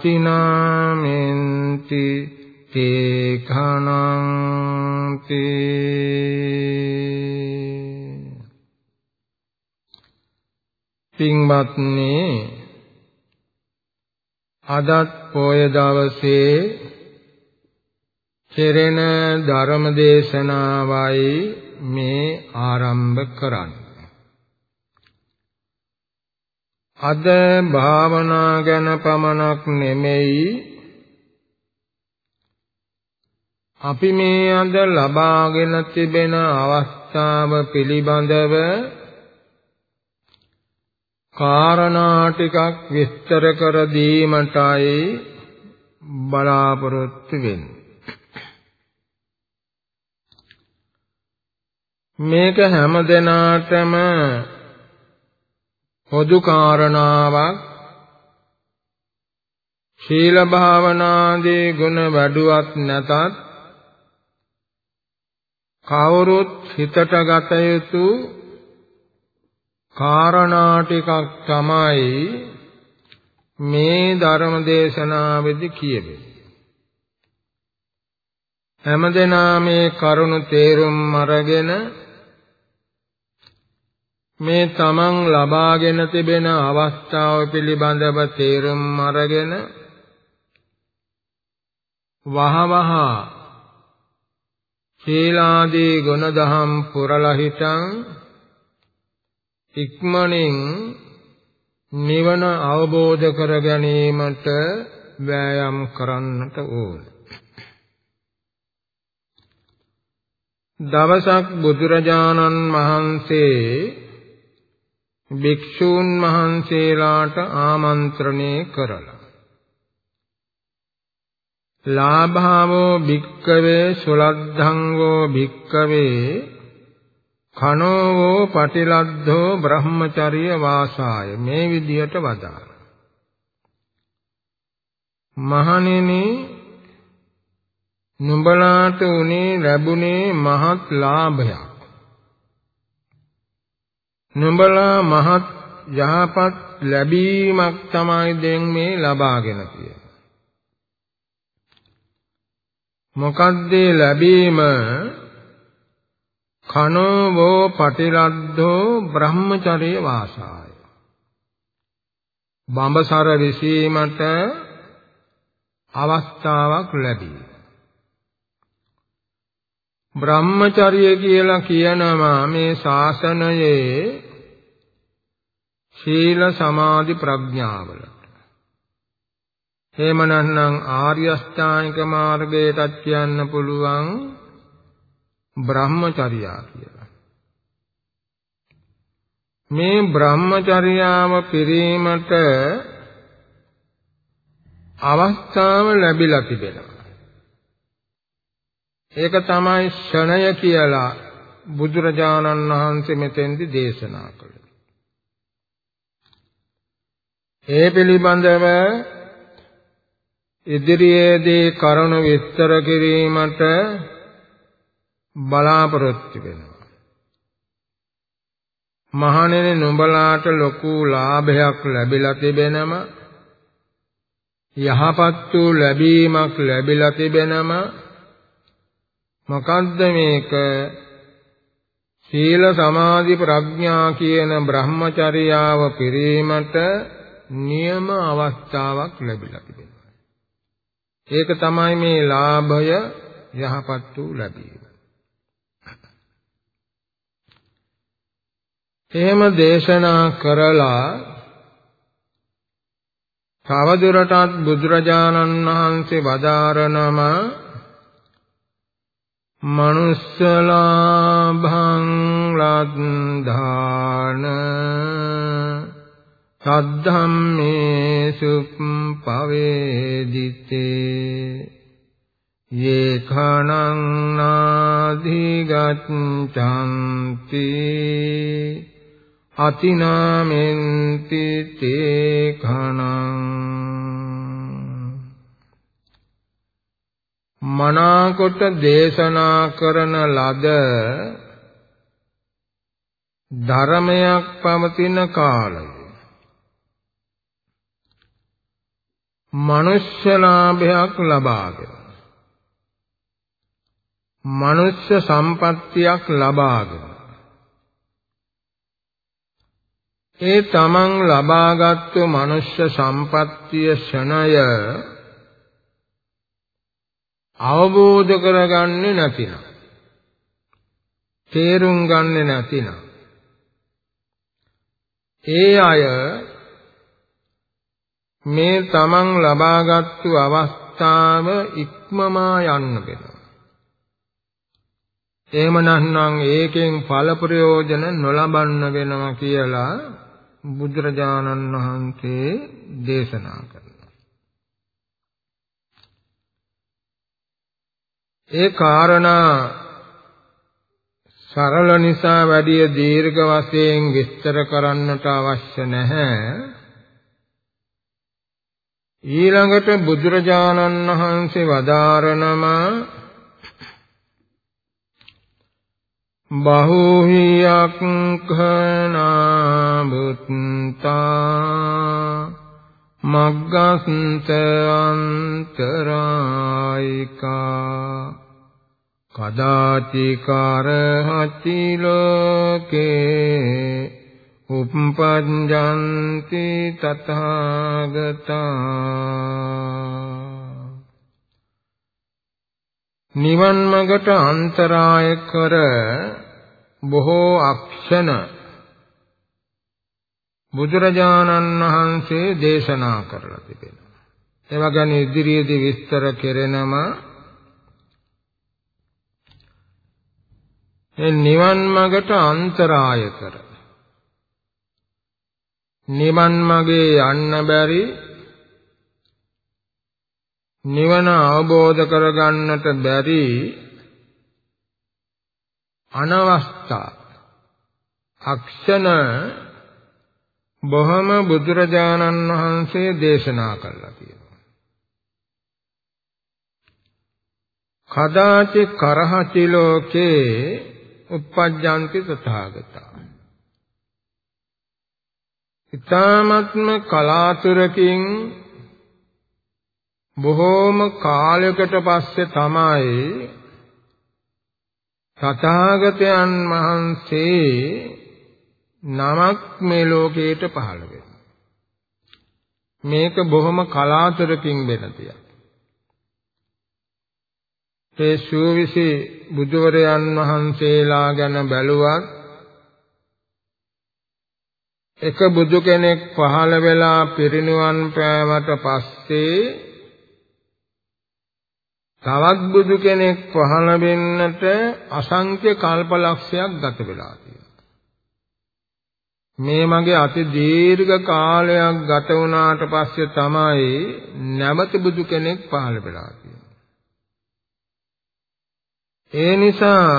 අතිනාමෙන්ති තේඛනංති පින්වත්නි අදත් පොය දවසේ කෙරෙන ධර්ම දේශනාවයි මේ ආරම්භ කරන්නේ. අද භාවනා ගැන පමණක් නෙමෙයි අපි මේ අද ලබාගෙන තිබෙන අවස්ථාව පිළිබඳව කාරණා ටිකක් විස්තර කර දීමටයි බලාපොරොත්තු වෙන්නේ. මේක හැම දිනාටම පොදු කාරණාවක් ශීල භාවනාදී ගුණ වැඩුවත් නැතත් කවුරුත් හිතට ගත යුතු කාරණා ටිකක් තමයි මේ ධර්ම දේශනාවේදී කියවෙන්නේ. හැමදෙනා මේ කරුණ තේරුම් අරගෙන මේ තමන් ලබාගෙන තිබෙන අවස්ථාව පිළිබඳව තේරුම් අරගෙන වහවහ සීලාදී ගුණදහම් පුරලා හිටන් ඉක්මනින් නිවන අවබෝධ කර ගැනීමට වෑයම් කරන්නට ඕන. දවසක් බුදුරජාණන් වහන්සේ භික්ෂූන් වහන්සේලාට ආමන්ත්‍රණය කරලා. ලාභාවෝ භික්කවේ සුලද්ධංගෝ භික්කවේ කනෝවෝ පටිලද්ධෝ බ්‍රහ්මචර්ය වාසාය. මේ විදියට වදාළ. මහණෙනි නුඹලාට උනේ ලැබුණේ මහත් ලාභයක්. නුඹලා මහත් යහපත් ලැබීමක් තමයි දැන් මේ ලබාගෙන තියෙන්නේ. මොකද්ද ලැබීම? කනෝ වෝ පටිලද්දෝ බ්‍රහ්මචර්ය වාසාය. බඹසර විසීමට අවස්ථාවක් ලැබී බ්‍රහ්මචර්ය කියලා කියනවා මේ ශාසනයේ ශීල සමාධි ප්‍රඥාවලට එහෙම නැත්නම් ආර්ය අෂ්ටාංගික මාර්ගයටත් කියන්න පුළුවන් බ්‍රහ්මචර්යා කියලා. මේ බ්‍රහ්මචර්යාව පිරීමට අවස්ථාව ලැබිලා තිබෙනවා. ඒක තමයි ෂණය කියලා බුදුරජාණන් වහන්සේ මෙතෙන්දි දේශනා කළේ. ඒ පිළිබඳව ඉදිරියේදී කරුණ විස්තර කිරීමට බලාපොරොත්තු වෙනවා. මහණෙනි නුඹලාට ලොකු ලාභයක් ලැබිලා තිබෙනම යහපත් වූ ලැබීමක් ලැබිලා තිබෙනම මොකද්ද මේක සීල සමාධි ප්‍රඥා කියන බ්‍රහ්මචර්යාව පිරීමට නියම අවස්ථාවක් ලැබිලා තිබෙනවා. ඒක තමයි මේ ලාභය යහපත් වූ ලැබීම. එහෙම දේශනා කරලා තවදුරටත් බුදුරජාණන් වහන්සේ වදාරනම මනුස්සලාභං ලද්ධාන සද්ධම්මේසු පවේදිතේ යේඛණං නාධිගච්ඡanti අතිනාමෙන්ති තේ මනාකොට දේශනා කරන ලද ධර්මයක් පවතින කාලය. මනුෂ්‍ය ලාභයක් ලබාගෙන මනුෂ්‍ය සම්පත්තියක් ලබාගෙන ඒ තමන් ලබාගත්තු මනුෂ්‍ය සම්පත්තිය ෂණය අවබෝධ කරගන්නේ නැතිනම් තේරුම් ගන්නේ නැතිනම් ඒ අය මේ තමන් ලබාගත්තු අවස්ථාව ඉක්මමා යන්න වෙනවා. එහෙම නැත්නම් ඒකෙන් ඵල ප්‍රයෝජන නොලබන්න වෙනවා කියලා බුදුරජාණන් වහන්සේ දේශනා කරනවා. ඒ කාරණා සරල නිසා වැඩි දීර්ඝ වශයෙන් විස්තර කරන්නට අවශ්‍ය නැහැ. ඊළඟට බුදුරජාණන් වහන්සේ වදාරනවා බහුහියක් khනා බුත්තා මග්ගස්ත අන්තරායිකා කදාචි කරහචි ලෝකේ උප්පඤ්ඤන්ති තථාගතා නිවන් මඟට අන්තරාය කර බොහෝ අක්ෂණ බුදුරජාණන් වහන්සේ දේශනා කරලා තිබෙනවා. ඒවා ගැන ඉදිරියේදී විස්තර කෙරෙනම ඒ නිවන් මඟට අන්තරාය කර නිවන් මගේ යන්න බැරි නිවන අවබෝධ කරගන්නට බැරි අනවස්ථා අක්ෂණ බොහොම බුදුරජාණන් වහන්සේ දේශනා කළා කියනවා. කදාචි කරහචි ලෝකේ uppajjanti තථාගතා. ඊ타ත්ම කලාතුරකින් බොහෝම කාලයකට පස්සේ තමයි තථාගතයන් වහන්සේ නමක් මේ ලෝකයට පහළ වෙන්නේ. මේක බොහොම කලාතුරකින් වෙන දෙයක්. ඒ සූවිසි බුදුවරයන් වහන්සේලා ගැන බැලුවත් එක බුදු කෙනෙක් පහළ වෙලා පිරිනුවන් පෑවට පස්සේ තවත් බුදු කෙනෙක් පහළ වෙන්නට අසංඛ්‍ය කල්පලක්ෂයක් ගත වෙලා තියෙනවා. මේ මගේ අති දීර්ඝ කාලයක් ගත වුණාට පස්සේ තමයි නැවත බුදු කෙනෙක් පහළ වෙලා තියෙන්නේ. ඒ නිසා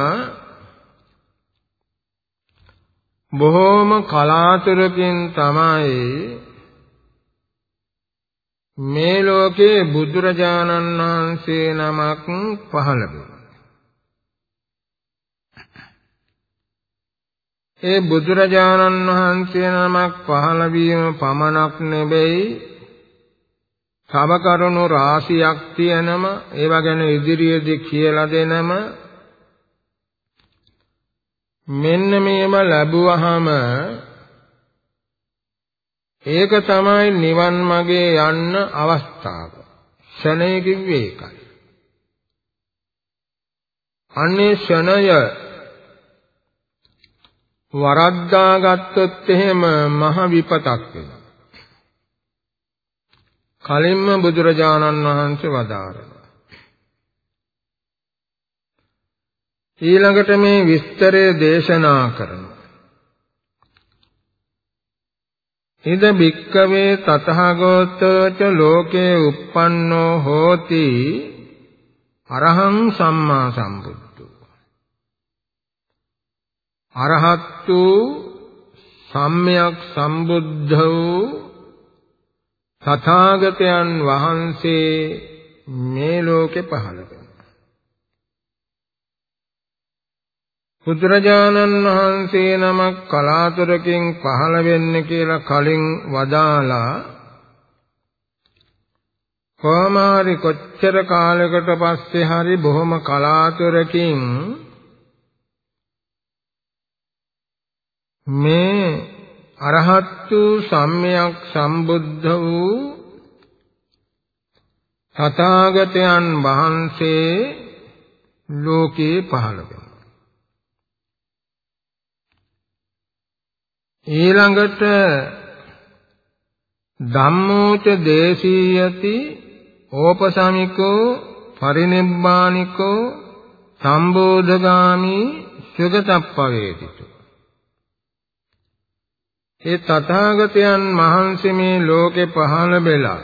බොහෝම කලාතුරකින් තමයි මේ ලෝකේ බුදුරජාණන් වහන්සේ නමක් පහළ වෙන්නේ. ඒ බුදුරජාණන් වහන්සේ නමක් පහළ වීම පමණක් නෙවෙයි තව කරුණු රාශියක් තියෙනම ඒවා ගැන ඉදිරියේදී කියලා දෙනම මෙන්න මේව ලැබුවහම ඒක තමයි නිවන් මාගේ යන්න අවස්ථාව. ෂණයකින් වේකයි. අන්නේ ෂණය වරද්දා ගත්තොත් එහෙම මහ විපතක් වෙනවා. කලින්ම බුදුරජාණන් වහන්සේ වදාරනවා. ඊළඟට මේ විස්තරය දේශනා කරනවා. ඉද භික්කවේ තතහගතෝච ලෝකේ uppannෝ හෝති අරහං සම්මා සම්බුද්ධ අරහත් වූ සම්්‍යක් සම්බුද්ධ වූ තථාගතයන් වහන්සේ මේ ලෝකේ පහළ වෙනවා. බුදුරජාණන් වහන්සේ නමක් කලාතුරකින් පහළ වෙන්නේ කියලා කලින් වදාලා කොමාරි කොච්චර කාලයකට පස්සේ හරි බොහොම කලාතුරකින් මේ අරහත් වූ සම්්‍යක් සම්බුද්ධ වූ තථාගතයන් වහන්සේ ලෝකේ පහළ වෙනවා. ඊළඟට ධම්මෝච දේශීයති ඕපසමිකෝ පරිනිබ්බානිකෝ සම්බෝධගාමි සුගතප්පවේදිතෝ. ඒ තථාගතයන් වහන්සේ මේ ලෝකේ පහළ වෙලා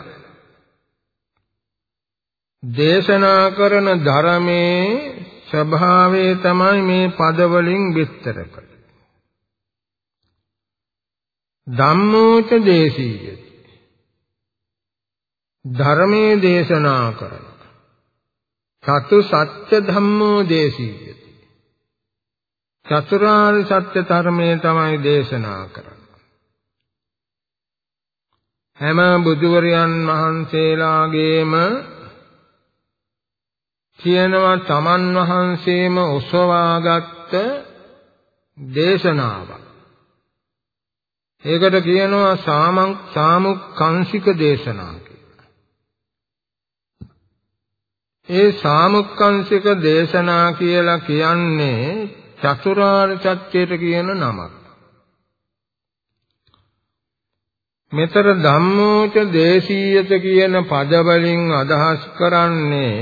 දේශනා කරන ධර්මයේ ස්වභාවය තමයි මේ පදවලින් විස්තර කරන්නේ. ධම්මෝච දේශීය ධර්මයේ දේශනා කරන චතු සත්‍ය ධම්මෝ දේශීය චතුරාර්ය සත්‍ය ධර්මයේ තමයි දේශනා කරන්නේ. හැම බුදුවරයන් වහන්සේලාගේම කියනවා තමන් වහන්සේම ඔසවාගත්ත දේශනාවක්. ඒකට කියනවා සාමං සාමුක්ඛංශික දේශනා කියලා. ඒ සාමුක්ඛංශික දේශනා කියලා කියන්නේ චතුරාර්ය සත්‍යයට කියන නමක්. මෙතර ධම්මෝච දේශීයත කියන පද වලින් අදහස් කරන්නේ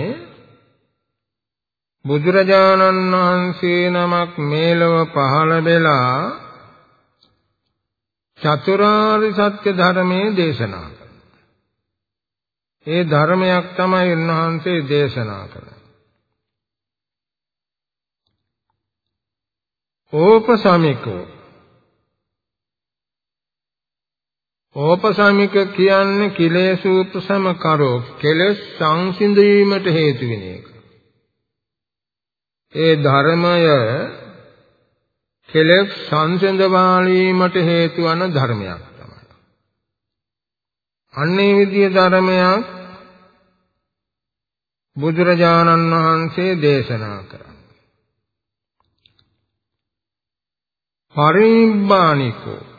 බුදුරජාණන් වහන්සේ නමක් මේලව පහළ වෙලා චතුරාර්ය සත්‍ය ධර්මයේ දේශනා කරනවා. ඒ ධර්මයක් තමයි උන්වහන්සේ දේශනා කළේ. ඕපසමිකෝ ඕපසමික කියන්නේ කිලේශූපසම කරෝ කෙලස් සංසිඳීමට හේතු වෙන එක. ඒ ධර්මය කෙලස් සංසිඳවාලීමට හේතු වන ධර්මයක් තමයි. අන්නේ විදිය ධර්මයක් බුදුරජාණන් වහන්සේ දේශනා කරා. පරිනිබ්බානිකෝ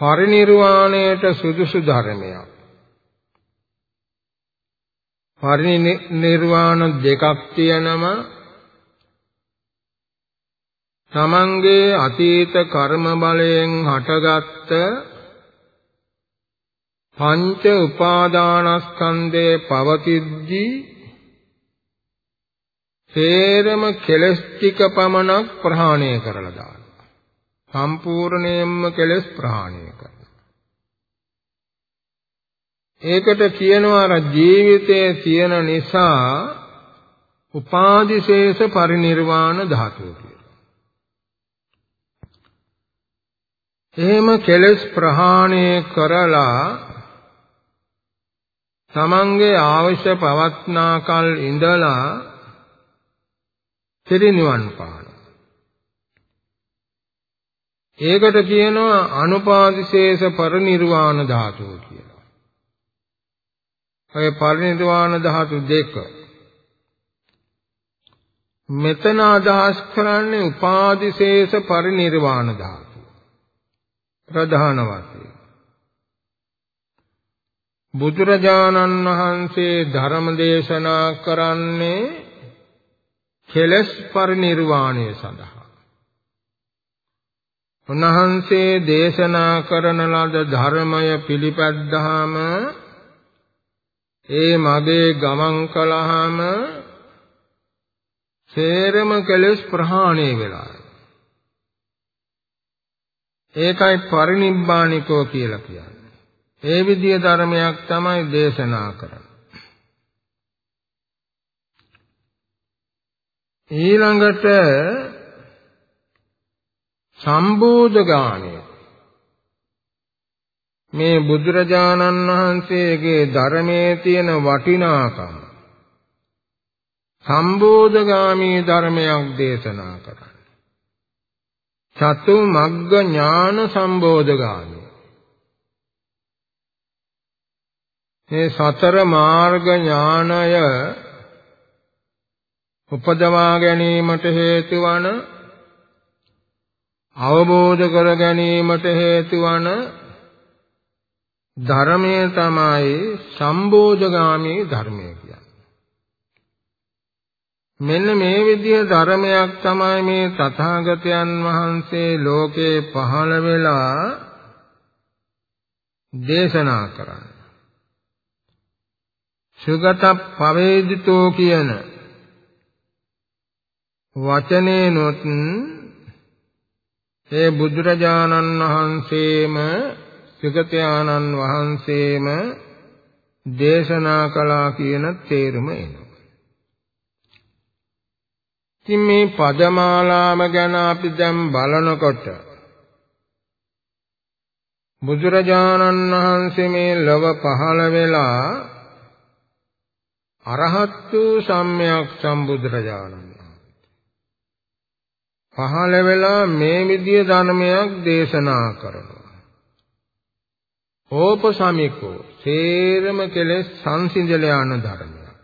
පරිනිර්වාණයට සුදුසු ධර්මයක්. පරිනිර්වාණ දෙකක් තියෙනම තමන්ගේ අතීත කර්ම බලයෙන් හටගත්ත පංච උපාදානස්කන්ධයේ පවතිද්දී සේරම කෙලස් ටික පමණක් ප්‍රහාණය කරලා දාන සම්පූර්ණයෙන්ම කෙලස් ප්‍රහාණය කරනවා. ඒකට කියනවා අර ජීවිතයේ තියෙන නිසා උපාදිශේෂ පරිනිර්වාණ ධාතුව කියලා. එහෙම කෙලස් ප්‍රහාණය කරලා තමන්ගේ අවශ්‍ය පවත්නාකල් ඉඳලා පිරිනිවන් පාන. ඒකට කියනවා අනුපාදිශේෂ පරිනිර්වාණ ධාතුව කියලා. ඔය පරිනිර්වාණ ධාතු දෙක මෙතන අදහස් කරන්නේ උපාදිශේෂ පරිනිර්වාණ ධාතුව. ප්‍රධාන වශයෙන් බුදුරජාණන් වහන්සේ ධර්ම දේශනා කරන්නේ කෙලස් පරිනිර්වාණය සඳහා. උන්වහන්සේ දේශනා කරන ලද ධර්මය පිළිපැද්දාම ඒ මගේ ගමන් කළාම සේරම කෙලස් ප්‍රහාණය වෙලා. ඒකයි පරිනිබ්බානිකෝ කියලා කියන්නේ. ඒ විදිය ධර්මයක් තමයි දේශනා කරන්නේ. ඊළඟට සම්බෝධගාණය මේ බුදුරජාණන් වහන්සේගේ ධර්මයේ තියෙන වටිනාකම සම්බෝධගාමී ධර්මයක් දේශනා කරන්නේ. චතු මග්ග ඥාන සම්බෝධගාමී මේ සතර මාර්ග ඥානය උපදවා ගැනීමට හේතු වන අවබෝධ කර ගැනීමට හේතු වන ධර්මය තමයි සම්බෝධගාමී ධර්මය කියන්නේ. මෙන්න මේ විදිහ ධර්මයක් තමයි මේ තථාගතයන් වහන්සේ ලෝකේ පහළ වෙලා දේශනා කරන්නේ. සුගත පවේදිතෝ කියන වචනේනොත් ඒ බුදුරජාණන් වහන්සේම සුගතයාණන් වහන්සේම දේශනා කළා කියන තේරුම එනවා. ඉතින් මේ පදමාලාම ගැන අපි දැන් බලනකොට බුදුරජාණන් වහන්සේ මේ ලොව පහළ වෙලා අරහත් වූ සම්්‍යක් සම්බුදුරජාණන් පහළ වෙලා මේ විදිය ධර්මයක් දේශනා කරනවා. ඕපසමිකෝ සේරම කෙලෙස් සංසිඳල යන ධර්මයක්.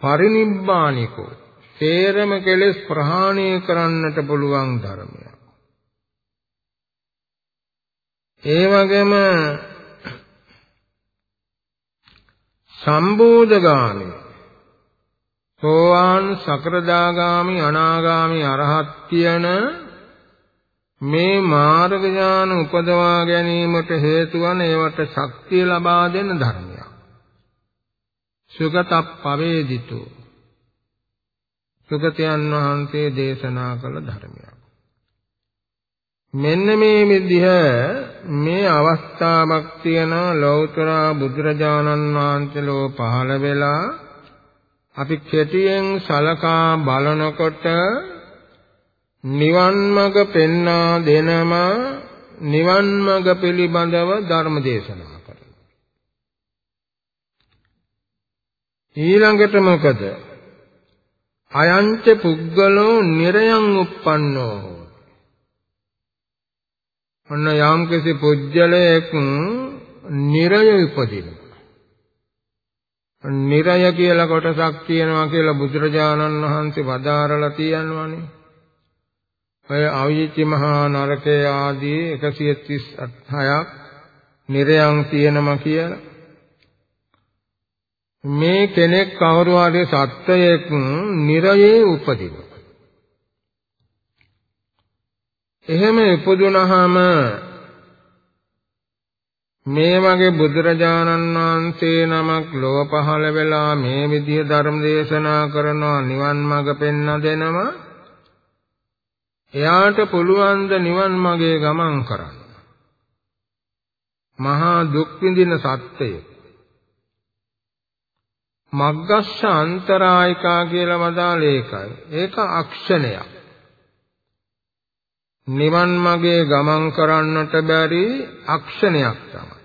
පරිනිබ්බානිකෝ සේරම කෙලෙස් ප්‍රහාණය කරන්නට පුළුවන් ධර්මයක්. ඒ වගේම සම්බෝධගාමි සෝවාන් සකරදාගාමි අනාගාමි අරහත් කියන මේ මාර්ග ඥාන උපදවා ගැනීමට හේතු වන ඒවට ශක්තිය ලබා දෙන ධර්මයක්. සුගතප්පවේදිතෝ සුගතයන් වහන්සේ දේශනා කළ ධර්මයක්. මෙන්න මේ විදිහ මේ අවස්ථාවක් තියෙන ලෞතර බුදුරජාණන් වහන්සේලෝ පහළ වෙලා අපි කෙටියෙන් සලකා බලනකොට නිවන් මඟ පෙන්වා දෙනම නිවන් මඟ පිළිබඳව ධර්ම දේශනා කරනවා. ඊළඟට මොකද? අයංච පුද්ගලෝ නිරයන් uppannෝ ඔන්න යම්කිසි පුජ්‍යලයක් නිරය උපදිනවා. නිරය කියලා කොටසක් තියෙනවා කියලා බුදුරජාණන් වහන්සේ වදාරලා තියෙනවානේ. ඔය අවීචි මහා නරකයේ ආදී 138ක් නිරයන් තියෙනවා කියලා. මේ කෙනෙක් කවුරු හරි සත්වයෙක් නිරයේ උපදිනවා. එහෙම ඉපදුනහම මේ වගේ බුදුරජාණන් වහන්සේ නමක් ලොව පහළ වෙලා මේ විදිහ ධර්ම දේශනා කරනවා නිවන් මඟ පෙන්න දෙනවා එයාට පුළුවන් ද නිවන් මාගේ ගමන් කරන්න. මහා දුක් විඳින සත්‍යය. මග්ගස්ස අන්තරායිකා කියලා වදාළ ඒකයි. ඒක අක්ෂණයක්. නිවන් මාගේ ගමන් කරන්නට බැරි අක්ෂණයක් තමයි.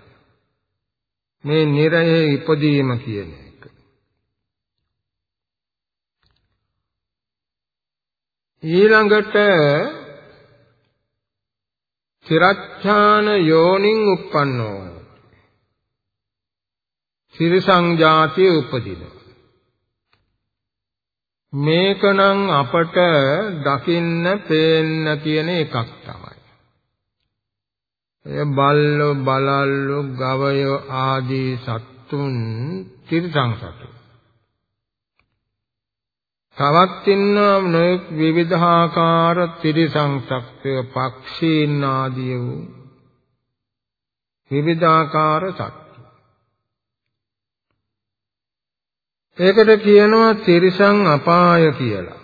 මේ නිරයේ ඉපදීම කියන එක. ඊළඟට තිරච්ඡාන යෝනින් උප්පන්නෝ තිරසං ජාතිය උපදින මේකනම් අපට දකින්න පේන්න කියන එකක් තමයි එය බල්ලෝ බලල්ලෝ ගවයෝ ආදී සත්තුන් තිරසං සතුන් තවත් ඉන්නවා නොයෙක් විවිධාකාර තිරිසං සත්ත්වය පක්ෂීන් ආදී වූ විවිධාකාර සත්ත්ව. ඒකට කියනවා තිරිසං අපාය කියලා.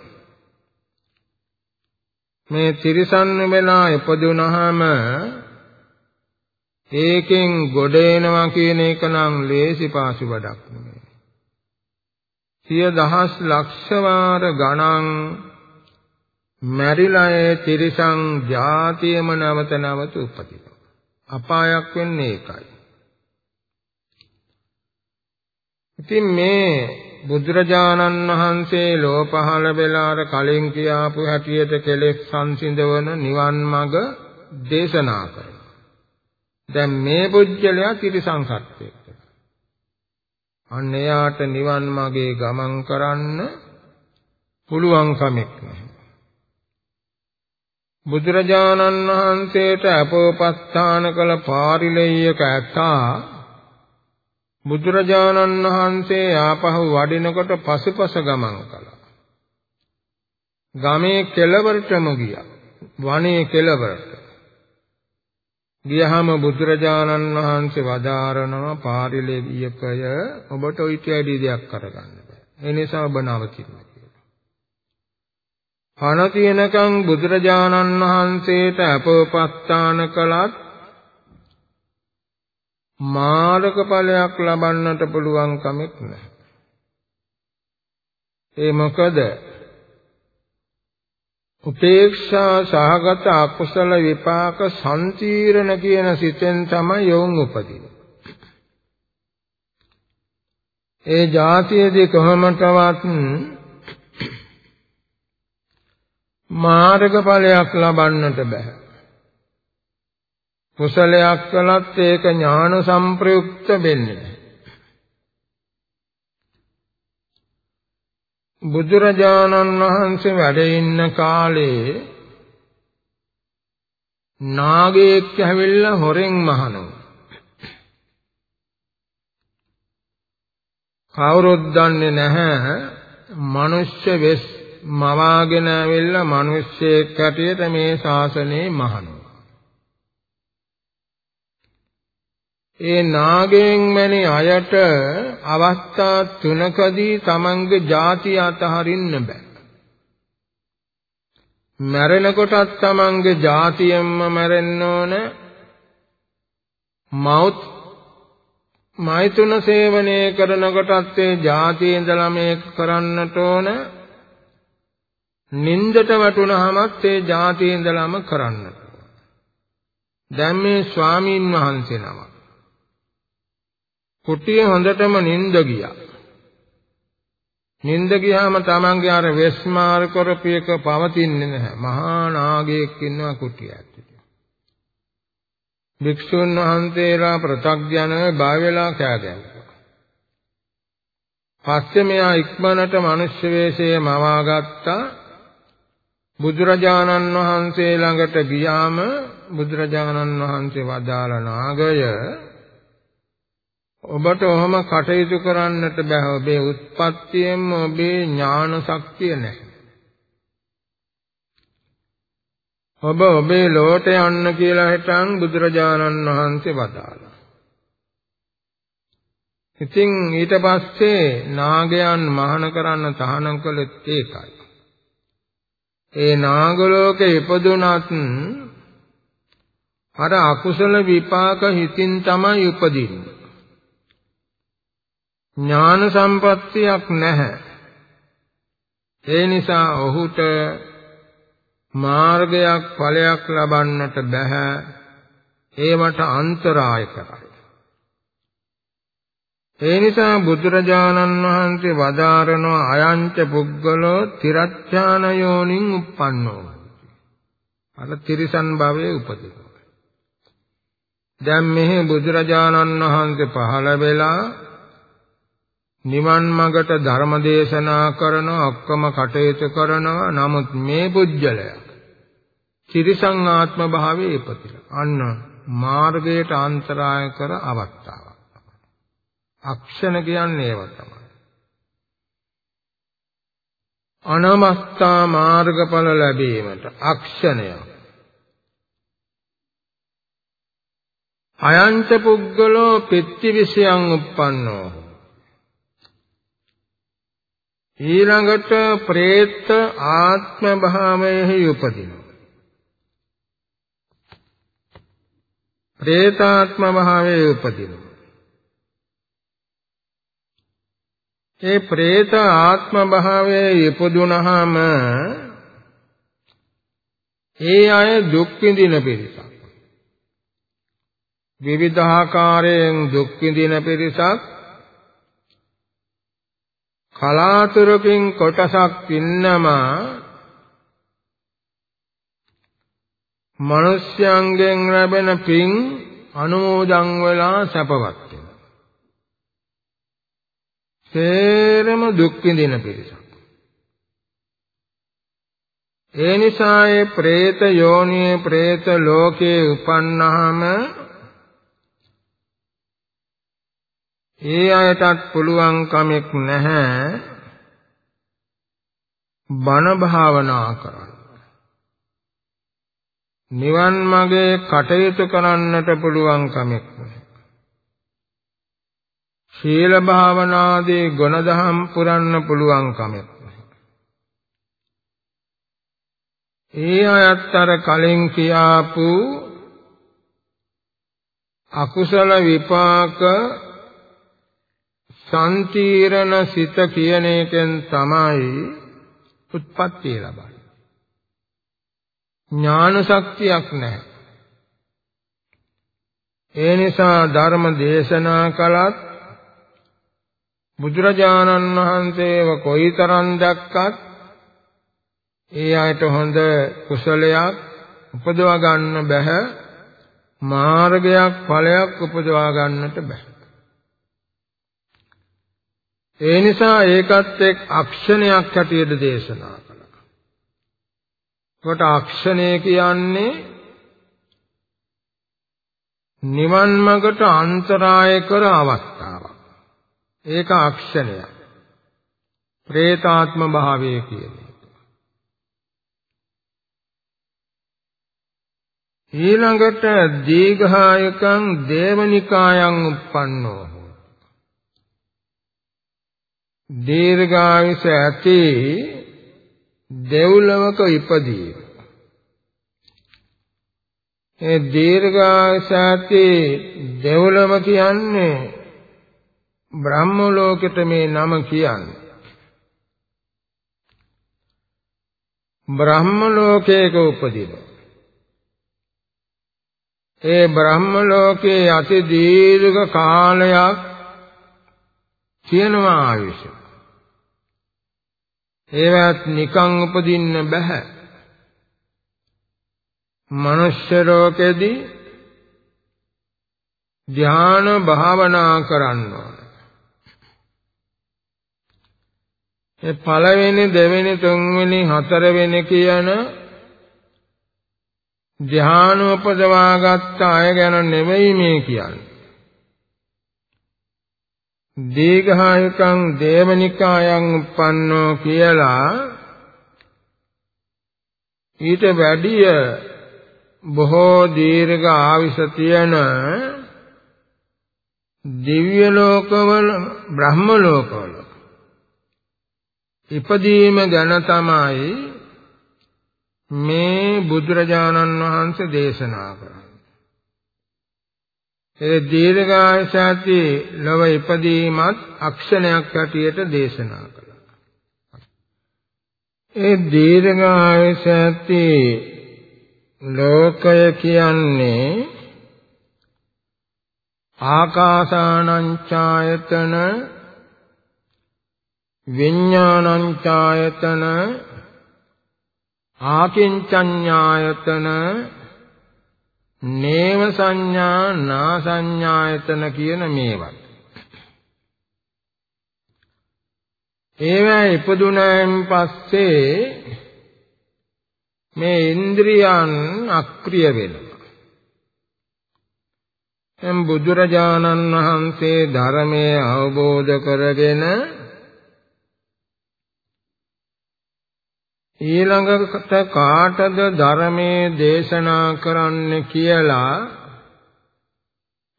මේ තිරිසන් වෙලා ඉපදුනහම ඒකෙන් ගොඩ එනවා කියන එක නම් ලේසි පාසු වැඩක් නෙමෙයි. සිය දහස් ලක්ෂ වාර ගණන් මැරිලා ඒ තිරිසං જાතියම නැවත නැවත උපදිනවා. අපායක් වෙන්නේ ඒකයි. ඉතින් මේ බුදුරජාණන් වහන්සේ ලෝ පහළ වෙලා අර කලින් කියාපු හැටියට කෙලෙස් සංසිඳවන නිවන් මඟ දේශනා කරනවා. දැන් මේ පුජ්‍යලයා තිරිසං සත්‍යය. අන්න එයාට නිවන් මාගේ ගමන් කරන්න පුළුවන් කමක් නැහැ. බුදුරජාණන් වහන්සේට අපෝපස්ථාන කළ පාරිලෙය්‍යක ඇතා බුදුරජාණන් වහන්සේ ආපහු වඩිනකොට පසුපස ගමන් කළා. ගමේ කෙළවරටම ගියා. වනයේ කෙළවරට. ගියහම බුදුරජාණන් වහන්සේ වදාරනවා පාරිලෙවියකය ඔබට ඊට වැඩි දෙයක් කරගන්න බෑ. ඒ නිසා ඔබ නවතින්න කියලා. පණ තියනකම් බුදුරජාණන් වහන්සේට අපෝපස්ථාන කළත් මාර්ග ඵලයක් ලබන්නට පුළුවන් කමක් නැහැ. ඒ මොකද උපේක්ෂා සහගත අකුසල විපාක සම්තිරණ කියන සිතෙන් තමයි යොන් උපදින්නේ. ඒ જાතියේදී කොහොමදවත් මාර්ගඵලයක් ලබන්නට බෑ. කුසලයක් කළත් ඒක ඥාන සංප්‍රයුක්ත වෙන්නේ නැහැ. බුදුරජාණන් වහන්සේ වැඩ ඉන්න කාලේ නාගයෙක් ඇවිල්ලා හොරෙන් මහනවා. කවුරුත් දන්නේ නැහැ මිනිස්්‍ය වෙස් මවාගෙන ඇවිල්ලා මිනිස්සෙක් හැටියට මේ ශාසනය මහනවා. ඒ නාගයෙන් මැනි අයට අවස්ථා තුනකදී තමන්ගේ ಜಾති අතහරින්න බෑ. මැරෙනකොටත් තමන්ගේ જાතියෙන්ම මැරෙන්න ඕන මෞත් මෛතුන සේවනය කරනකොටත් ඒ જાතිය ඉඳලා මේක කරන්නට ඕන නින්දට වැටුනහමත් ඒ જાතිය ඉඳලාම කරන්න. දැන් මේ ස්වාමීන් වහන්සේ නමක් කුටිය හොඳටම නිින්ද ගියා. නිින්ද ගියාම තමන්ගේ අර වෙස්මාර කරපියක පවතින්නේ නැහැ. මහා නාගයෙක් ඉන්නවා කුටිය ඇතුලේ. භික්ෂුන් වහන්සේලා ප්‍රත්‍යඥ බය වෙලා කෑගැව්වා. පස්සේ මෙයා ඉක්මනට මිනිස්සු වෙෂයේ මවා ගත්තා. බුදුරජාණන් වහන්සේ ළඟට ගියාම බුදුරජාණන් වහන්සේ වදාළ නාගය ඔබට ඔහම කටයුතු කරන්නට බෑ. ඔබේ උත්පත්තියෙම ඔබේ ඥාන ශක්තිය නැහැ. ඔබ ඔබේ ලෝට යන්න කියලා හිටන් බුදුරජාණන් වහන්සේ වදාළා. ඉතින් ඊට පස්සේ නාගයන් මහාන කරන්න තහනම් කළෙත් ඒකයි. ඒ නාග ලෝකේ ඉපදුනත් අර අකුසල විපාක හිතින් තමයි උපදින්නේ. ඥාන සම්පත්තියක් නැහැ. ඒ නිසා ඔහුට මාර්ගයක් ඵලයක් ලබන්නට බෑ. ඒවට අන්තරාය කරයි. ඒ නිසා බුදුරජාණන් වහන්සේ වදාරනවා අයංච පුද්ගලෝ තිරච්ඡාන යෝනින් uppannෝ. අර තිරිසන් භවයේ උපදිනවා. දැන් මෙහි බුදුරජාණන් වහන්සේ පහළ වෙලා නිවන් මඟට ධර්ම දේශනා කරන ඔක්කොම කටයුතු කරනවා. නමුත් මේ පුජ්‍යලයා තිරිසං ආත්ම භාවයේ ඉපතිලා. අන්න මාර්ගයට අන්තරාය කර අවස්ථාවක්. අක්ෂණ කියන්නේ ඒව තමයි. අනමස්ථා මාර්ගඵල ලැබීමට අක්ෂණය. අයංච පුද්ගලෝ පෙත්ති විෂයන් uppannෝ ඊළඟට പ്രേත ආත්ම භාවයෙහි උපදිනවා. പ്രേත ආත්ම භාවයේ උපදිනවා. ඒ പ്രേත ආත්ම භාවයේ උපදුනහම ඒ අය දුක් විඳින පිරිසක්. විවිධාකාරයෙන් දුක් විඳින පිරිසක් කලාතුරකින් කොටසක් ඉන්නවා මිනිස්යන්ගෙන් ලැබෙන පින් අනුමෝදන් වෙලා සැපවත් වෙනවා. සේරම දුක් විඳින පිරිසක්. ඒ නිසා ඒ പ്രേත යෝනියේ പ്രേත ලෝකේ උපන්නාම ඒ අයටත් පුළුවන් කමක් නැහැ බණ භාවනා කරන්න. නිවන් මාගේ කටයුතු කරන්නට පුළුවන් කමක් නැහැ. ශීල භාවනාදී ගුණධම් පුරන්න පුළුවන් කමක් නැහැ. ඒ අයත් අර කලින් කියාපු අකුසල විපාක සම්තිරණ සිත කියන එකෙන් තමයි උත්පත්තිය ලබන්නේ. ඥාන ශක්තියක් නැහැ. ඒ නිසා ධර්ම දේශනා කළත් බුදුරජාණන් වහන්සේව කොයිතරම් දැක්කත් ඒ අයට හොඳ කුසලයක් උපදවා ගන්න බෑ මාර්ගයක් ඵලයක් උපදවා ගන්නට බෑ ඒ නිසා ඒකත් එක් අක්ෂණයක් හැටියට දේශනා කළා. කොට අක්ෂණය කියන්නේ නිවන් මඟට අන්තරාය කර අවස්ථාවක්. ඒක අක්ෂණයක්. പ്രേතාත්ම භාවය කියන්නේ. ඊළඟට දීඝායකං දේවනිකායන් uppannෝ දීර්ඝායුෂ ඇති දෙව්ලොවක ඉපදී. ඒ දීර්ඝායුෂ ඇති දෙව්ලොව කියන්නේ බ්‍රහ්ම ලෝකෙට මේ නම කියන්නේ. බ්‍රහ්ම ලෝකයක උපදිනවා ඒ බ්‍රහ්ම ලෝකයේ අති දීර්ඝ කාලයක් තියෙනවා ආයුෂ. ඒවත් නිකන් උපදින්න බෑ. මනුෂ්‍ය ලෝකෙදී ධ්‍යාන භාවනා කරන්න ඕන. ඒ පළවෙනි දෙවෙනි තුන්වෙනි හතරවෙනි කියන ධ්‍යාන උපදවාගත් අය ගැන නෙවෙයි මේ කියන්නේ. දීඝායකං දේවනිකායන් උප්පන්නෝ කියලා ඊට වැඩිය බොහෝ දීර්ඝ ආවිෂ තියෙන දිව්‍ය ලෝකවල බ්‍රහ්ම ලෝකවල ඉපදීම ගැන තමයි මේ බුදුරජාණන් වහන්සේ දේශනා කරන්නේ. ඒ දීර්ඝායසති ලව ඉපදීමත් අක්ෂණයක් හැටියට දේශනා කළා. ඒ දීර්ඝායසති ලෝකය කියන්නේ ආකාසානං ඡායතන විඥානං ඡායතන ආකින්චඤ්ඤායතන නේව සංඥා නා සංඥායතන කියන මේවත්. ඒවා ඉපදුනයින් පස්සේ මේ ඉන්ද්‍රියන් අක්‍රිය වෙනවා. එම් බුදුරජාණන් වහන්සේ ධර්මයේ අවබෝධ කරගෙන ඊළඟට කාටද ධර්මයේ දේශනා කරන්න කියලා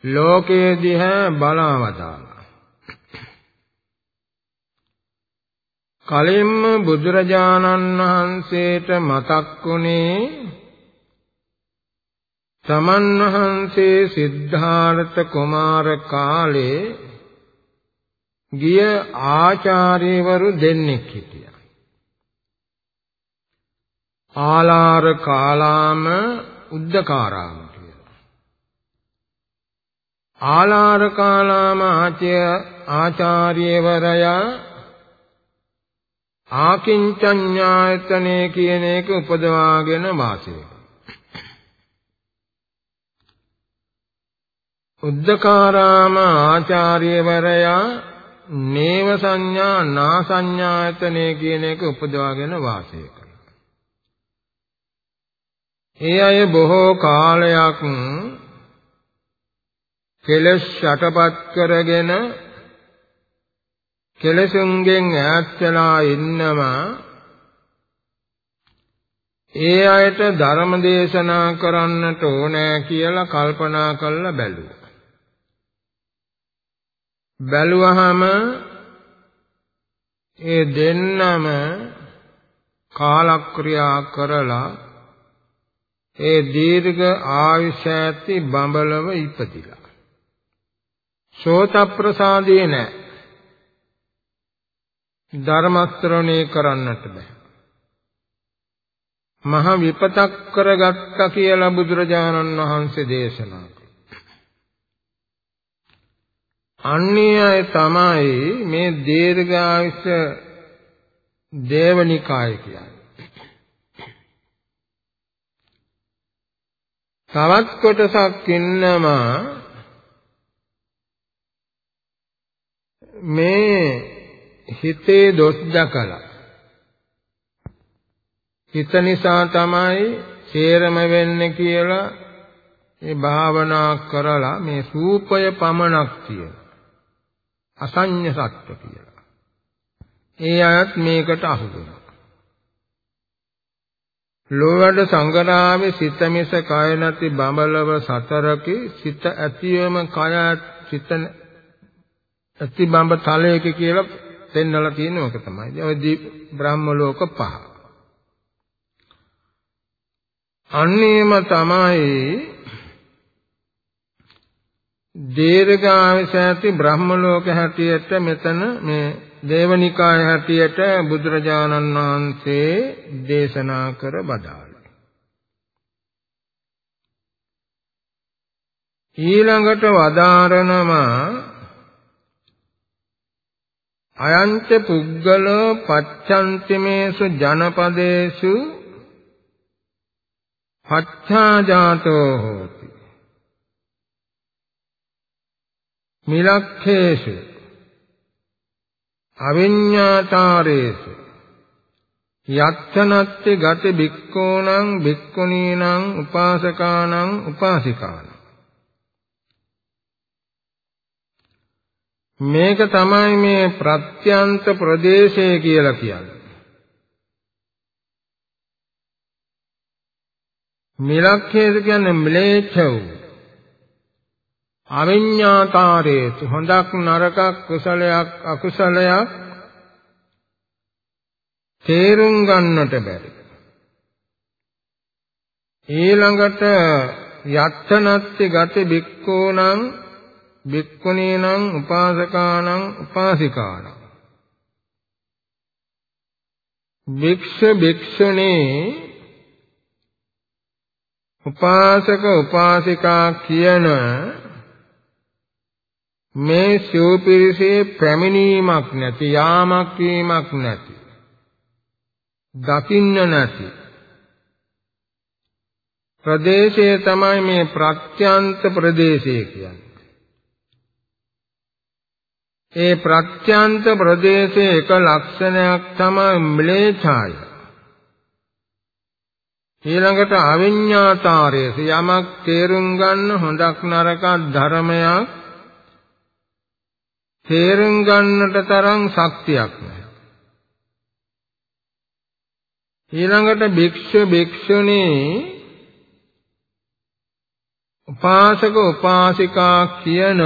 ලෝකයේ දිහා බලවදාලා කලින්ම බුදුරජාණන් වහන්සේට මතක් වුණේ තමන් වහන්සේ සිද්ධාර්ථ කුමාර කාලේ ගිය ආචාර්යවරු දෙන්නෙක් හිටියා. ආලාර කාලාම උද්දකාරාම කියලා. ආලාර කාලාම ආචාර්යවරයා ආකින්චඤ්ඤායතනේ කියන එක උපදවාගෙන වාසය උද්දකාරාම ආචාර්යවරයා නේව සංඥා නා සංඥායතනේ කියන එක උපදවාගෙන වාසය ඒ අය බොහෝ කාලයක් කෙලස් යටපත් කරගෙන කෙලසුන්ගෙන් ඈත් වෙලා ඉන්නවා ඒ අයට ධර්ම දේශනා කරන්නට ඕනෑ කියලා කල්පනා කරලා බැලුවා. බැලුවහම ඒ දෙන්නම කාලක්‍රියා කරලා ඒ දීර්ඝ ආයුෂ ඇති බඹලව ඉපදිලා. සෝත ප්‍රසාදේ නැහැ. ධර්ම ශ්‍රවණේ කරන්නට බෑ. මහ විපතක් කරගත්තා කියලා බුදුරජාණන් වහන්සේ දේශනා කළා. අන්‍යය තමයි මේ දීර්ඝායුෂ දේවනිකාය කියන්නේ. තවත් කොටසක් ඉන්නවා මේ හිතේ දොස් දකලා හිත නිසා තමයි සේරම වෙන්නේ කියලා මේ භාවනා කරලා මේ සූපය පමණක් තියෙන අසඤ්ඤ සත්‍ය කියලා. ඒ අයත් මේකට අහු වෙනවා. ලෝවැඩ සංගරාවේ සිත මිස කය නැති බඹලව සතරකි සිත ඇතිවම කය සිත ඇති බඹ තලයක කියලා දෙන්නලා තියෙන එක තමයි. ඔය බ්‍රහ්ම ලෝක පහ. අන්නේම තමයි දීර්ඝායස ඇති බ්‍රහ්ම ලෝක හැටියට මෙතන මේ දේවනිකාය හැටියට බුදුරජාණන් වහන්සේ දේශනා කර බදාළා. ඊළඟට වදාරනවා අයංච පුද්ගලෝ පච්ඡන්තිමේසු ජනපදේසු පච්ඡාජාතෝ හෝති මිලක්ඛේසු අවිඤ්ඤාතාරේසු යත්තනත්ති ගති භික්ඛූණං භික්ඛුනීනං උපාසකානං උපාසිකානං. මේක තමයි මේ ප්‍රත්‍යන්ත ප්‍රදේශය කියලා කියන්නේ. මිලක්ඛේද කියන්නේ ම්ලේච්ඡ වූ අවිඤ්ඤාතාරේතු හොඳක් නරකක් කුසලයක් අකුසලයක් තේරුම් ගන්නට බැරි. ඊළඟට යත්තනත්ති ගති බික්කෝනම් බික්කුණීනම් උපාසකානම් උපාසිකානම් භික්ෂ භික්ෂුණී උපාසක උපාසිකා කියන මේ සිව්පිරිසේ පැමිණීමක් නැති යාමක් වීමක් නැති දකින්න නැති ප්‍රදේශය තමයි මේ ප්‍රත්‍යන්ත ප්‍රදේශය කියන්නේ. ඒ ප්‍රත්‍යන්ත ප්‍රදේශයේ එක ලක්ෂණයක් තමයි ම්ලේඡාය. ඊළඟට අවිඤ්ඤාතාරය යමක් තේරුම් ගන්න හොඳක් නරකක් ධර්මයක් තේරුම් ගන්නට තරම් ශක්තියක් නැහැ. ඊළඟට භික්ෂු භික්ෂුණී උපාසක උපාසිකා කියන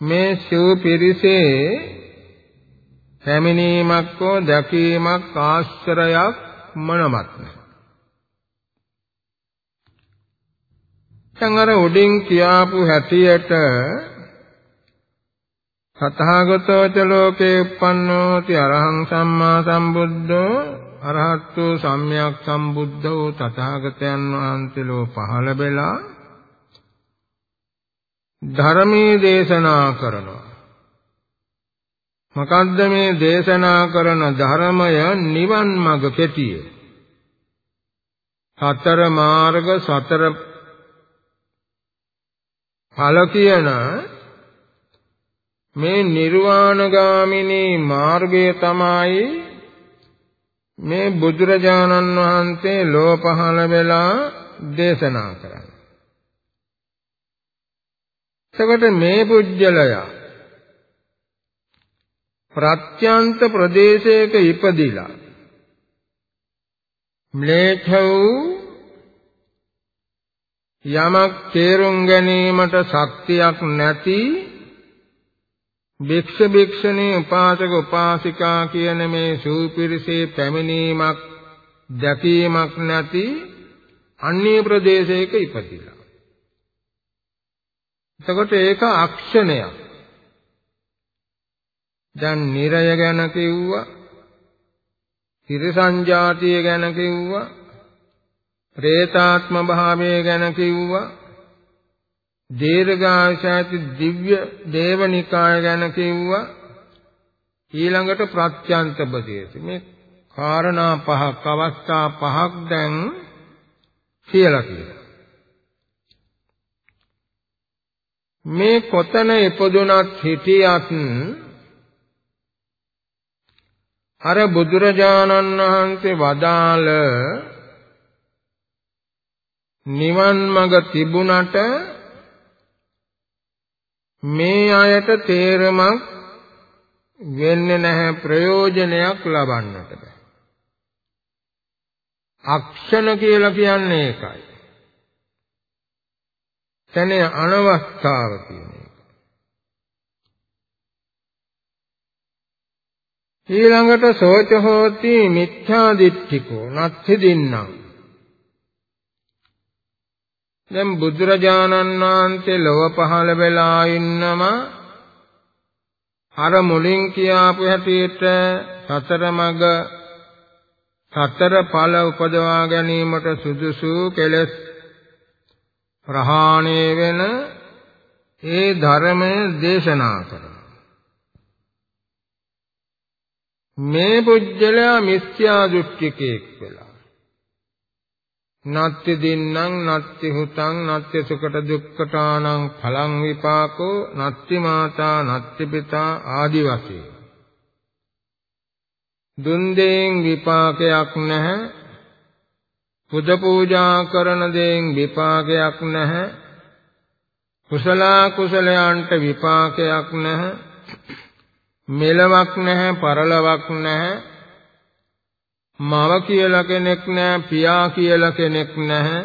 මේ සිව් පිරිසේ පැමිණීමක් හෝ දැකීමක් ආශ්‍රයක් මොනවත් නැහැ. දැන් අර උඩින් කියාපු හැටියට සතහාගතෝ ච ලෝකේ uppannoti අරහං සම්මා සම්බුද්ධෝ අරහත්තු සම්්‍යක් සම්බුද්ධෝ තථාගතයන් වහන්සේ ලෝ පහළ වෙලා ධර්මයේ දේශනා කරනවා. මොකද්ද මේ දේශනා කරන ධර්මය? නිවන් මඟ කෙටිය. සතර මාර්ග සතර ඵල කියන මේ නිර්වාණගාමිනී මාර්ගය තමයි මේ බුදුරජාණන් වහන්සේ ලෝ පහළ වෙලා දේශනා කරන්නේ. එතකොට මේ පුජ්‍යලයා ප්‍රත්‍යන්ත ප්‍රදේශයක ඉපදිලා ම්ලේඛව් යමක් තේරුම් ගැනීමට ශක්තියක් නැති භික්ෂ භික්ෂුණී උපාසක උපාසිකා කියන මේ සූපිරිසේ පැමිණීමක් දැකීමක් නැති අන්‍ය ප්‍රදේශයක ඉපදිලා. එතකොට ඒක අක්ෂණයක්. දැන් නිරය ගැන කිව්වා, තිරසං ජාතිය ගැන කිව්වා, പ്രേතාත්ම භාවය ගැන කිව්වා, දීර්ඝායසාති දිව්‍ය දේවනිකාය ගැන කිව්වා. ඊළඟට ප්‍රත්‍යන්ත ප්‍රදේශ මේ කාරණා පහක් අවස්ථා පහක් දැන් කියලා කියනවා. මේ කොතන ඉපදුනත් හිටියත් අර බුදුරජාණන් වහන්සේ වදාළ නිවන් මඟ තිබුණට මේ අයට තේරමක් වෙන්නේ නැහැ ප්‍රයෝජනයක් ලබන්නට බෑ. අක්ෂණ කියලා කියන්නේ ඒකයි. තනේ අනවස්ථාව කියන එක. ඊළඟට සෝච හෝති මිත්‍යා දිට්ඨිකෝ නත්ථි දින්නම් දැන් බුදුරජාණන් වහන්සේ ලොව පහළ වෙලා ඉන්නම අර මුලින් කියාපු හැටියට සතර මග සතර ඵල උපදවා ගැනීමට සුදුසු කෙලෙස් ප්‍රහාණය වෙන ඒ ධර්මය දේශනා කරනවා. මේ පුජ්‍යලයා මිත්‍යා දෘෂ්ටිකෙක් වෙලා නත්ති දින්නම් නත්ති හුතං නත්ති සුකට දුක්ඛතානං ඵලං විපාකෝ නත්ති මාතා නත්ති පිතා ආදි වශයෙන්. දුන් දෙයින් විපාකයක් නැහැ. පුද පූජා කරන දෙයින් විපාකයක් නැහැ. කුසල කුසලයන්ට විපාකයක් නැහැ. මෙලවක් නැහැ පරලවක් නැහැ. මව කියලා කෙනෙක් නැහැ පියා කියලා කෙනෙක් නැහැ.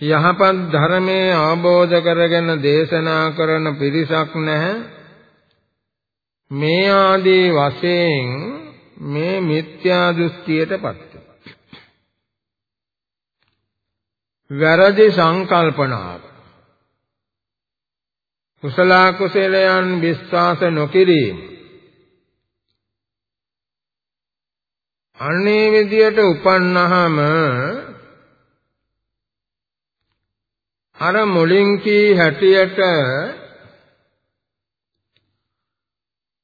යහපත් ධර්මයේ ආબોධ කරගෙන දේශනා කරන පිරිසක් නැහැ. මේ ආදී වශයෙන් මේ මිත්‍යා දෘෂ්ටියටපත් වැරදි සංකල්පනාව. කුසල කුසලයන් විශ්වාස නොකිරීම. අන්නේ විදියට උපන්නහම අර මුලින් කී හැටියට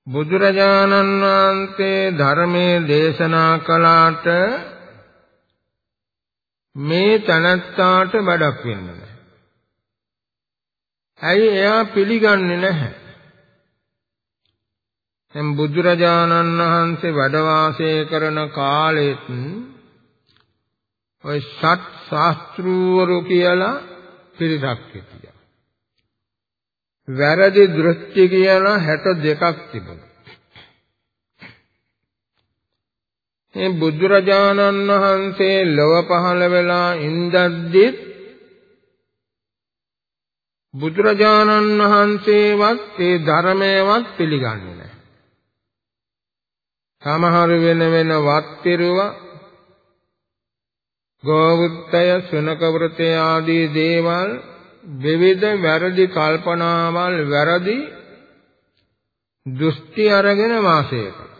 බුදුරජාණන් වහන්සේ ධර්මයේ දේශනා කළාට මේ තනත්තාට බඩක් වෙන්නේ නැහැ. ඇයි එයා පිළිගන්නේ නැහැ? දැන් බුදුරජාණන් වහන්සේ වැඩ වාසය කරන කාලෙත් ඔය සත් ශාස්ත්‍රූවරු කියලා පිරිසක් හිටියා. වැරදි දෘෂ්ටි කියලා 62ක් තිබුණා. මේ බුදුරජාණන් වහන්සේ ලොව පහළ වෙලා ඉඳද්දිත් බුදුරජාණන් වහන්සේවත් ඒ ධර්මයවත් පිළිගන්නේ නැහැ. සමහර වෙන වෙන වත්තිරුව ගෝවුත්තය සුනක වෘතය ආදී දේවල් විවිධ වැරදි කල්පනාවල් වැරදි දෘෂ්ටි අරගෙන වාසය කරනවා.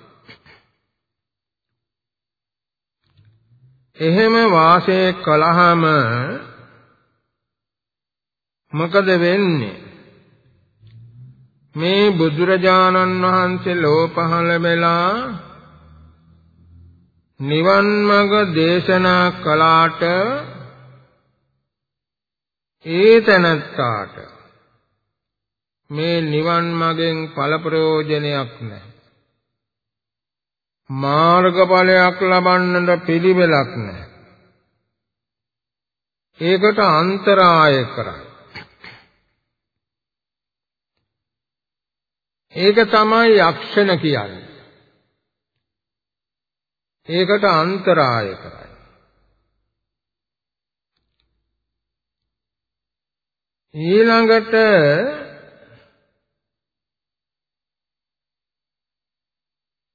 එහෙම වාසය කළාම මොකද වෙන්නේ? මේ බුදුරජාණන් වහන්සේ ලෝ පහළ වෙලා නිවන් මඟ දේශනා කළාට ඒ තැනත්තාට මේ නිවන් මගෙන් ඵල ප්‍රයෝජනයක් නැහැ. මාර්ගඵලයක් ලබන්නට පිළිවෙලක් නැහැ. ඒකට අන්තරාය කරයි. ඒක තමයි යක්ෂණ කියන්නේ. ඒකට අන්තරාය කරයි. ඊළඟට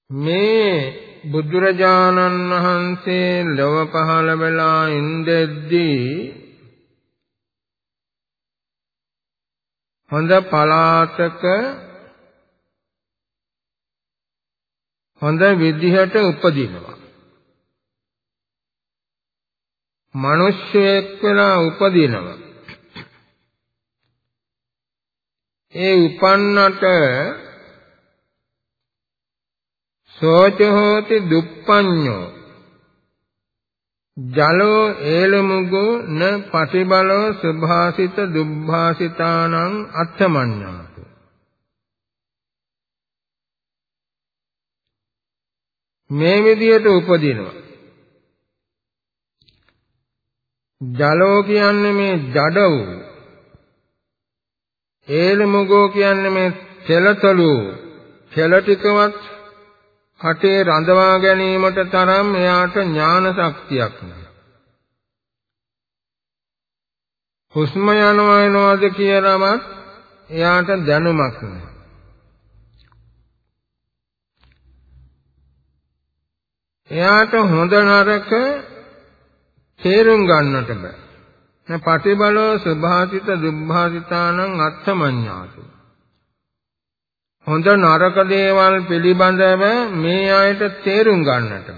මේ බුදුරජාණන් වහන්සේ ලොව පහළ වෙලා ඉඳෙද්දී හොඳ පලාතක හොඳ විදිහට උපදිනවා. මිනිස්සෙක් වෙලා උපදිනවා. ඒ උපන්නට සෝච හෝති දුප්පඤ්ඤෝ ජලෝ ඒලමුගෝ න පටිබලෝ සුභාසිත දුබ්භාසිතානං අත්තමඤ්ඤාතු මේ විදියට උපදිනවා ජලෝ කියන්නේ මේ ජඩ වූ ඒලමුගෝ කියන්නේ මේ තෙලතලු තෙල ටිකවත් කටේ රඳවා ගැනීමට තරම් එයාට ඥාන ශක්තියක් නැහැ. හුස්ම යනවා එනවාද කියලාවත් එයාට දැනුමක් නැහැ. එයාට හොඳ නරක තේරුම් ගන්නට බෑ. න පටිබලෝ සුභාසිත දුබ්භාසිතානං අත්තමඤ්ඤාති. හොඳ නරක දේවල් පිළිබඳව මේ අයට තේරුම් ගන්නට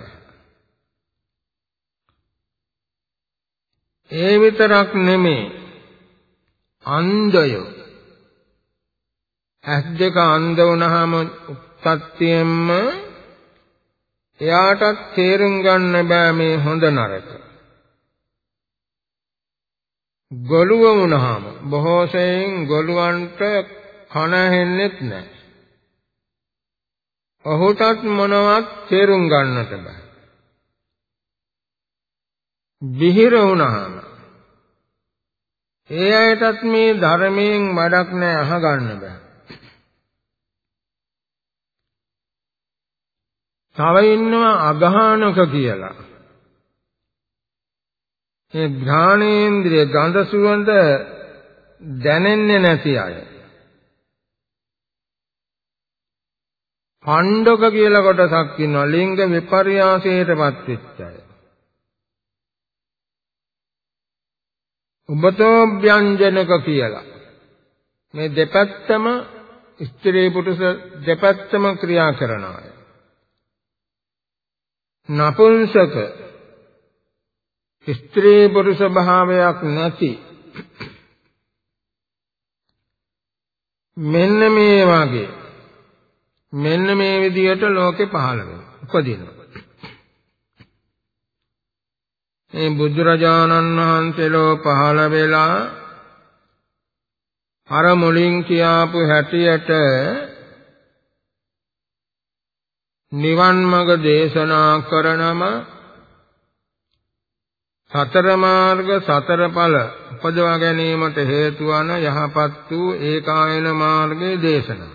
ඒ විතරක් නෙමේ අන්ධය. ඇස් දෙක අන්ධ වුණාම උත්පත්තියෙන්ම එයාටත් තේරුම් ගන්න බෑ මේ හොඳ නරක ගොළුව වුණාම බොහෝ සෙයින් ගොළුවන්ට කන හෙන්නෙත් නැහැ. ඔහුටත් මොනවත් තේරුම් ගන්නට බෑ. බිහිර වුණාම ඒ අයටත් මේ ධර්මයෙන් වැඩක් නැහැ අහගන්න බෑ. තව ඉන්නවා අගහනක කියලා. මේ ඥානේන්ද්‍රිය ගඳ සුවඳ දැනෙන්නේ නැති අය. පණ්ඩක කියලා කොටසක් ඉන්නවා ලිංග විපර්යාසයටපත් වෙච්ච අය. උබතෝ ව්‍යංජනක කියලා මේ දෙපැත්තම ස්ත්‍රී පුරුෂ දෙපැත්තම ක්‍රියා කරන අය නපුංසක. ස්ත්‍රී පුරුෂ භාවයක් නැති. මෙන්න මේ වගේ. මෙන්න මේ විදිහට ලෝකේ පහළ වෙනවා. උපදිනවා. මේ බුදුරජාණන් වහන්සේලෝ පහළ වෙලා අර මුලින් කියාපු හැටියට නිවන් මඟ දේශනා කරනම සතර මාර්ග සතර ඵල උපදවා ගැනීමට හේතු වන යහපත් වූ ඒකායන මාර්ගයේ දේශනා.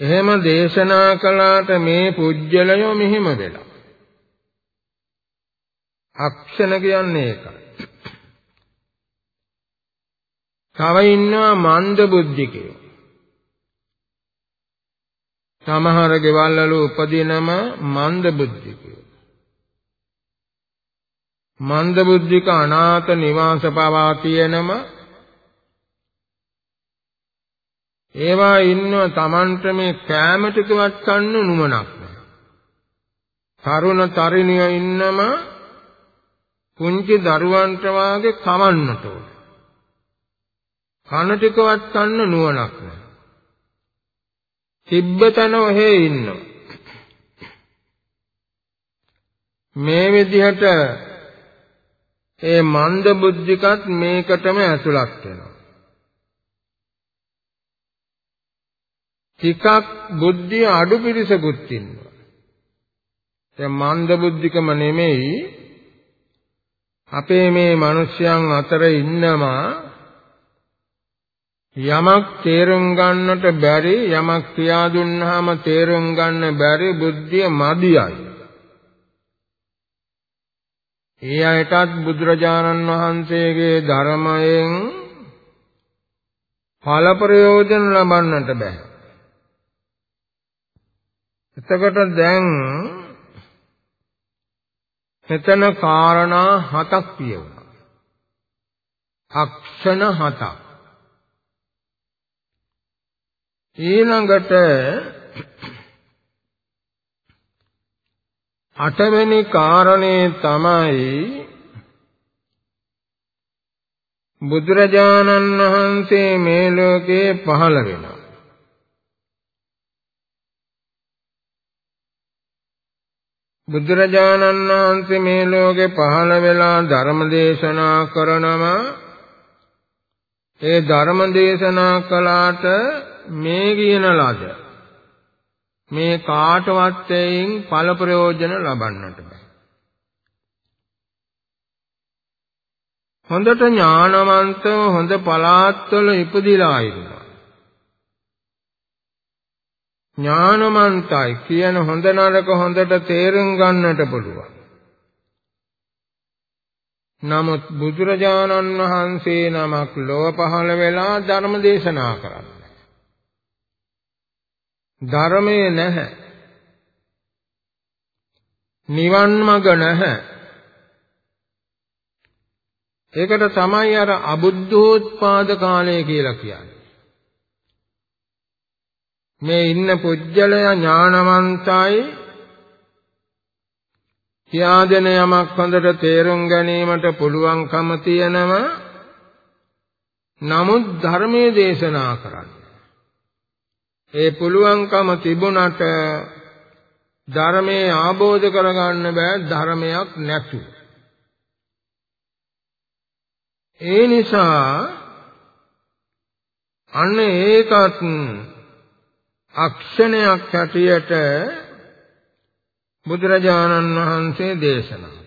එහෙම දේශනා කළාට මේ පුජ්‍යලයෝ මෙහිම වෙලා. අක්ෂණ කියන්නේ ඒකයි. තව ඉන්නවා මන්ද බුද්ධිකයෝ. සමහර ගෙවල් වල උපදිනම මන්ද බුද්ධිකයෝ. මන්ද බුද්ධික අනාථ නිවාස පවා තියෙනම ඒවා ඉන්න තමන්ට මේ කෑම ටිකවත් ගන්න නුමනක් නැහැ. තරුණ තරුණිය ඉන්නම කුංචි දරුවන්ට වාගේ කවන්නට ඕන. කන ටිකවත් ගන්න නුවණක් නැහැ. තිබ්බතන ඔහේ ඉන්නවා. මේ විදිහට ඒ මන්ද බුද්ධිකත් මේකටම ඇතුළත් වෙනවා. ටිකක් බුද්ධිය අඩු පිරිසකුත් ඉන්නවා. දැන් මන්ද බුද්ධිකම නෙමෙයි අපේ මේ මිනිස්යන් අතර ඉන්නවා යමක් තේරුම් ගන්නට බැරි යමක් කියා දුන්නාම තේරුම් ගන්න බැරි බුද්ධිය මදියයි. ඒ අයටත් බුදුරජාණන් වහන්සේගේ ධර්මයෙන් ඵල ප්‍රයෝජන ලබන්නට බෑ. එතකොට දැන් මෙතන කාරණා හතක් කියවුණා. අක්ෂණ හතක්. ඊළඟට අටවෙනි කාරණේ තමයි බුදුරජාණන් වහන්සේ මේ ලෝකේ පහළ වෙනවා. බුදුරජාණන් වහන්සේ මේ ලෝකේ පහළ වෙලා ධර්ම දේශනා කරනවා ඒ ධර්ම දේශනා කළාට මේ කියන ලද මේ කාටවත් එයින් ඵල ප්‍රයෝජන ලබන්නට බෑ හොඳට ඥානවන්තව හොඳ පලාත්වල ඉපදිලා ඉන්නවා ඥානමන්තයි කියන හොඳ නරක හොඳට තේරුම් ගන්නට පුළුවන්. නමුත් බුදුරජාණන් වහන්සේ නමක් ලොව පහළ වෙලා ධර්ම දේශනා කරන්නේ. ධර්මයේ නැහැ. නිවන් මඟ නැහැ. ඒකට තමයි අර අබුද්ධෝත්පාද කාලය කියලා කියන්නේ. මේ ඉන්න පුජ්‍යලය ඥානවන්තයි කියාදෙන යමක් හොඳට තේරුම් ගැනීමට පුළුවන්කම තියෙනව නමුත් ධර්මයේ දේශනා කරන්න ඒ පුළුවන්කම තිබුණට ධර්මයේ ආબોධ කරගන්න බෑ ධර්මයක් නැතුව ඒ නිසා අන්න ඒකත් අක්ෂණයක් හැටියට බුදුරජාණන් වහන්සේ දේශනා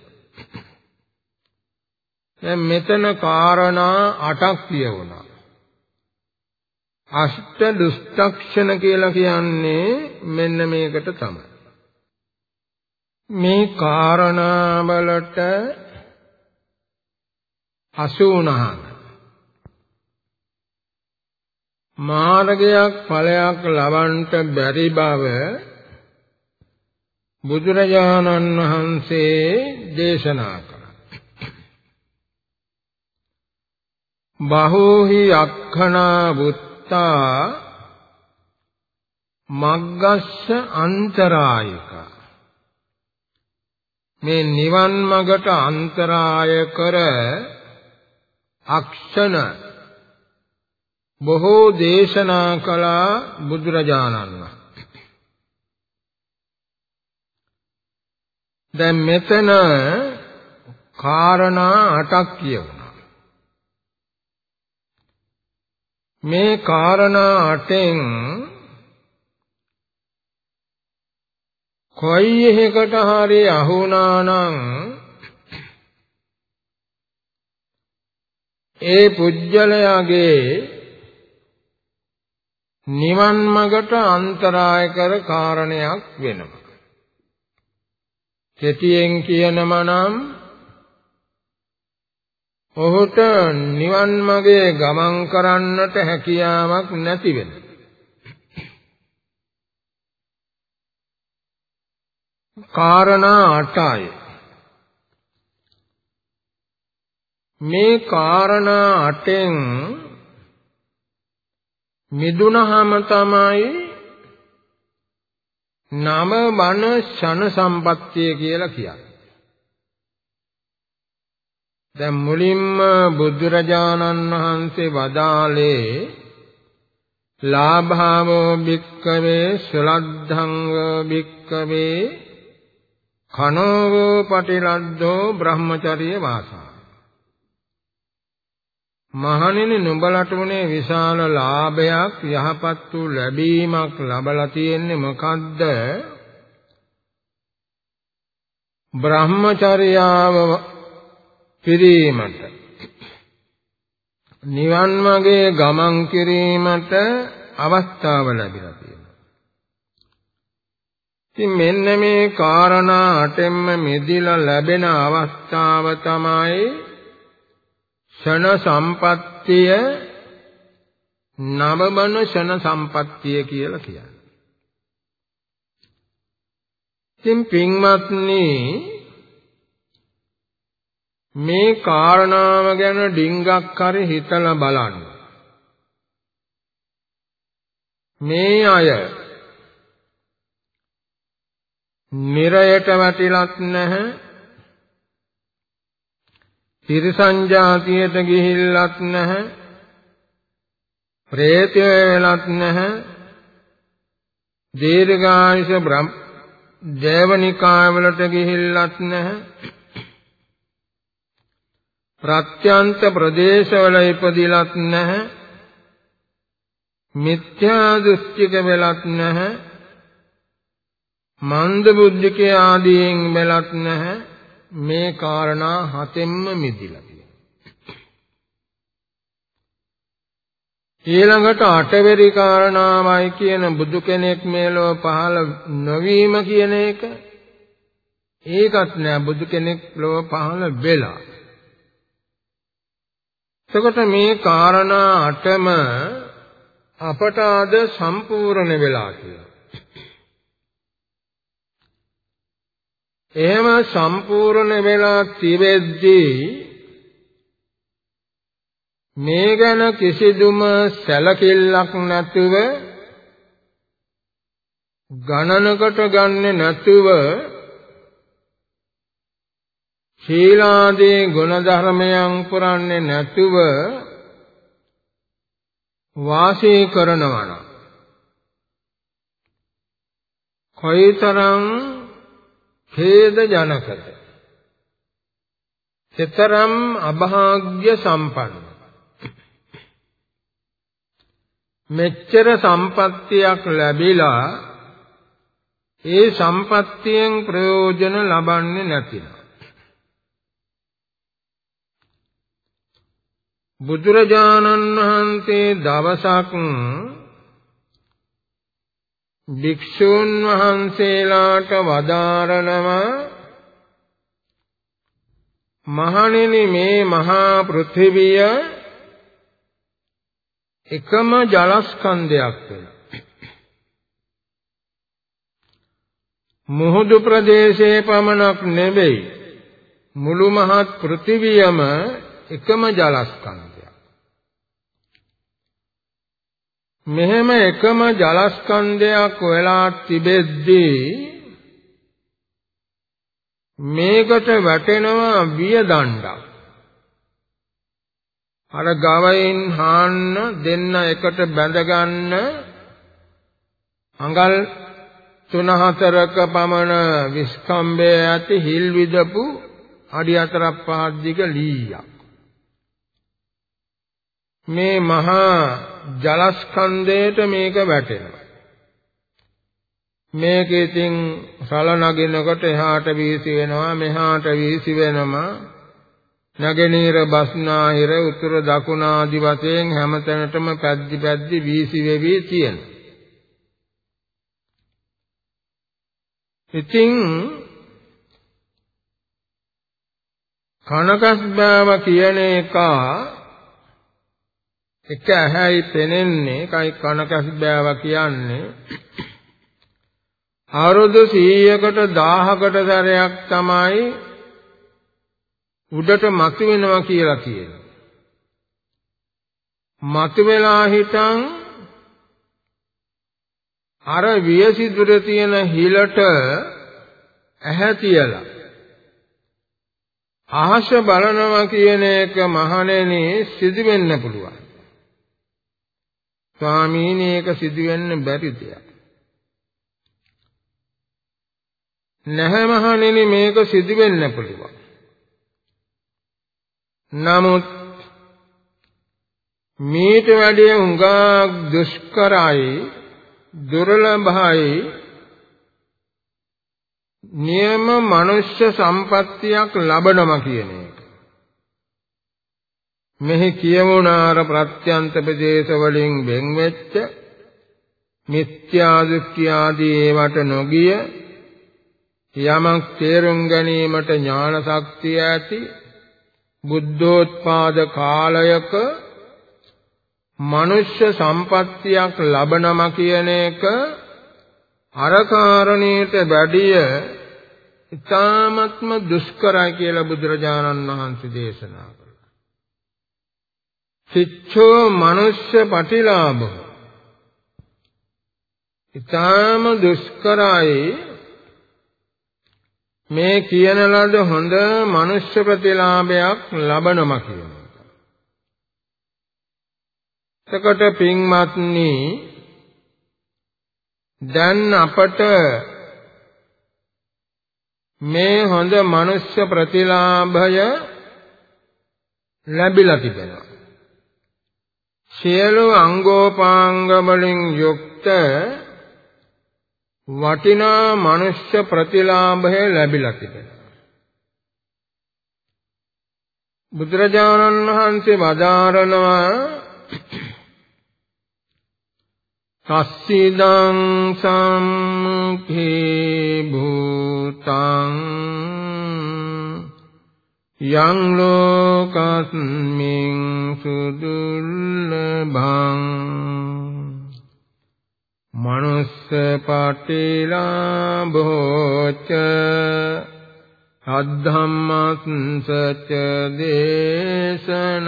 දැන් මෙතන කාරණා 8ක් කියවුණා. අෂ්ට දුෂ්ටක්ෂණ කියලා කියන්නේ මෙන්න මේකට තමයි. මේ කාරණා වලට හසු වුණාම මාර්ගයක් ඵලයක් ලබන්නට බැරි බව බුදුරජාණන් වහන්සේ දේශනා කළා. බහෝහි අක්ඛනා වුත්තා මග්ගස්ස අන්තරායක. මේ නිවන් මගට අන්තරාය කර අක්ෂණ බොහෝ දේශනා කළා බුදුරජාණන් දැන් මෙතන කාරණා අටක් කියවුණා. මේ කාරණා අටෙන් කොයි එකකට හරි අහුණා නම් ඒ පුජ්‍යලයාගේ නිවන් මගට අන්තරාය කර කාරණයක් වෙනවා. කෙටියෙන් කියනම නම් ඔහුට නිවන් මගේ ගමන් කරන්නට හැකියාවක් නැති වෙනවා. කාරණා 8යි. මේ කාරණා 8න් මිදුනහම තමයි නම මන ෂණ සම්පත්තිය කියලා කියන්නේ. දැන් මුලින්ම බුදුරජාණන් වහන්සේ වදාළේ ලාභාවෝ භික්කවේ සලද්ධං භික්කවේ කනෝවෝ පටිලද්දෝ බ්‍රහ්මචර්ය වාසා. මහණෙනි නුඹලට උනේ විශාල ලාභයක් යහපත් වූ ලැබීමක් ලබලා තියෙන්නේ මොකද්ද? බ්‍රහ්මචර්යාව පිරීමට නිවන් මාගේ ගමන් කිරීමට අවස්ථාව ලැබිලා ඉතින් මෙන්න මේ කාරණා අටෙන්ම මෙදිලා ලැබෙන අවස්ථාව තමයි ෂණ සම්පත්තිය නවමන ෂණ සම්පත්තිය කියලා කියන්නේ. ඉතින් පින්වත්නි මේ කාරණාව ගැන ඩිංගක් හරි හිතලා බලන්න. මේ අය නිරයට වැටිලත් නැහැ තිරිසන් જાතියට ගිහිල්ලත් නැහැ ප්‍රේතය වෙලත් නැහැ දීර්ඝායස බ්‍රහ්ම දේවනිකාය වලට ගිහිල්ලත් නැහැ ප්‍රත්‍යන්ත ප්‍රදේශවල ඉපදිලත් නැහැ. මිත්‍යා දෘෂ්ටික වෙලත් නැහැ. මන්ද බුද්ධිකේ ආදීන් මෙලත් නැහැ. මේ කාරණා හතෙන්ම මිදිලා ඊළඟට අටවෙරි කාරණාවයි කියන බුදු කෙනෙක් මේලෝ පහළ නොවීම කියන එක. ඒකත් නෑ බුදු කෙනෙක් ලොව පහළ වෙලා. එතකොට මේ කාරණා අටම අපට අද සම්පූර්ණ වෙලා කියලා. එහෙම සම්පූර්ණ වෙලා තිබෙද්දී මේ ගැන කිසිදුම සැලකිල්ලක් නැතුව ගණනකට ගන්නෙ නැතුව ශීලාදී ගුණධර්මයන් පුරන්නේ නැතුව වාසය කරනවා නම් කොයිතරම් ඛේද ජනකද සතරම් අභාග්‍ය සම්පන්න මෙච්චර සම්පත්තියක් ලැබිලා ඒ සම්පත්තියෙන් ප්‍රයෝජන ලබන්නේ නැතිනම් බුදුරජාණන් වහන්සේ දවසක් භික්ෂූන් වහන්සේලාට වදාරනවා මහණෙනි මේ මහා පෘථිවිය එකම ජලස්කන්ධයක් වෙනවා. මුහුදු ප්‍රදේශයේ පමණක් නෙවෙයි මුළු මහත් පෘථිවියම එකම ජලස්කන්ධයක් මෙහෙම එකම ජලස්කන්ධයක් වෙලා තිබෙද්දී මේකට වැටෙනවා වියදණ්ඩක් අර ගවයින් හාන්න දෙන්න එකට බැඳගන්න අඟල් තුන හතරක පමණ විස්කම්බය ඇති හිල් විදපු අඩි හතරක් පහක් දිග ලීයක්. මේ මහා ජලස්කන්ධයට මේක වැටෙනවා මේක ඉතින් සල නගිනකොට එහාට වීසි වෙනවා මෙහාට වීසි වෙනවා නගනීර බස්නාහිර උතුර දකුණ ආදි වශයෙන් හැමතැනටම පැද්දි පැද්දි වීසි වෙවි තියෙනවා. ඉතින් කනකස්බාව කියන එක එක ඇහැයි පෙනෙන්නේ කයි කනකස්බාව කියන්නේ අවුරුදු 100කට 1000කට සැරයක් තමයි උඩට මතු වෙනවා කියලා කියනවා. මතු වෙලා හිටන් අර වියසිදුර තියෙන හිලට ඇහැ තියලා අහස බලනවා කියන එක මහණෙනි සිදු වෙන්න පුළුවන්. ස්වාමීනි ඒක සිදු වෙන්න බැරි දෙයක්. නැහැ මහණෙනි මේක සිදු වෙන්න පුළුවන්. නමුත් මේට වැඩිය උඟා දුෂ්කරයි දුර්ලභයි නියම මනුෂ්‍ය සම්පත්තියක් ලබනවා කියන එක. මෙහි කියමුණාර ප්‍රත්‍යන්ත ප්‍රදේශ වලින් වෙන් වෙච්ච මිත්‍යා දෘෂ්ටි ආදී ඒවට නොගිය යමක් තේරුම් ගැනීමට ඥාන ශක්තිය ඇති බුද්ධෝත්පාද කාලයක මනුෂ්‍ය සම්පත්තියක් ලබනම කියන එක අර කාරණේට වැඩිය ඊ타ත්ම දුෂ්කරයි කියලා බුදුරජාණන් වහන්සේ දේශනා කළා. සිච්ඡෝ මනුෂ්‍ය පටිලාභ ඊ타ම දුෂ්කරයි මේ කියන ලද හොඳ මනුෂ්‍ය ප්‍රතිලාභයක් ලබනම කියන එක. එතකොට පින්වත්නි දැන් අපට මේ හොඳ මනුෂ්‍ය ප්‍රතිලාභය ලැබිලා තිබෙනවා. සියලු අංගෝපාංග වලින් යුක්ත වටිනා මනුෂ්‍ය ප්‍රතිලාභය ලැබිලා තිබෙනවා. බුදුරජාණන් වහන්සේ වදාරනවා සස්සිදං සම්ඛේ භූතං යං ලෝකස්මින් සුදුල්ලභං මනුස්ස පටිලාභෝච අද්ධම්මස්ස ච දේශනා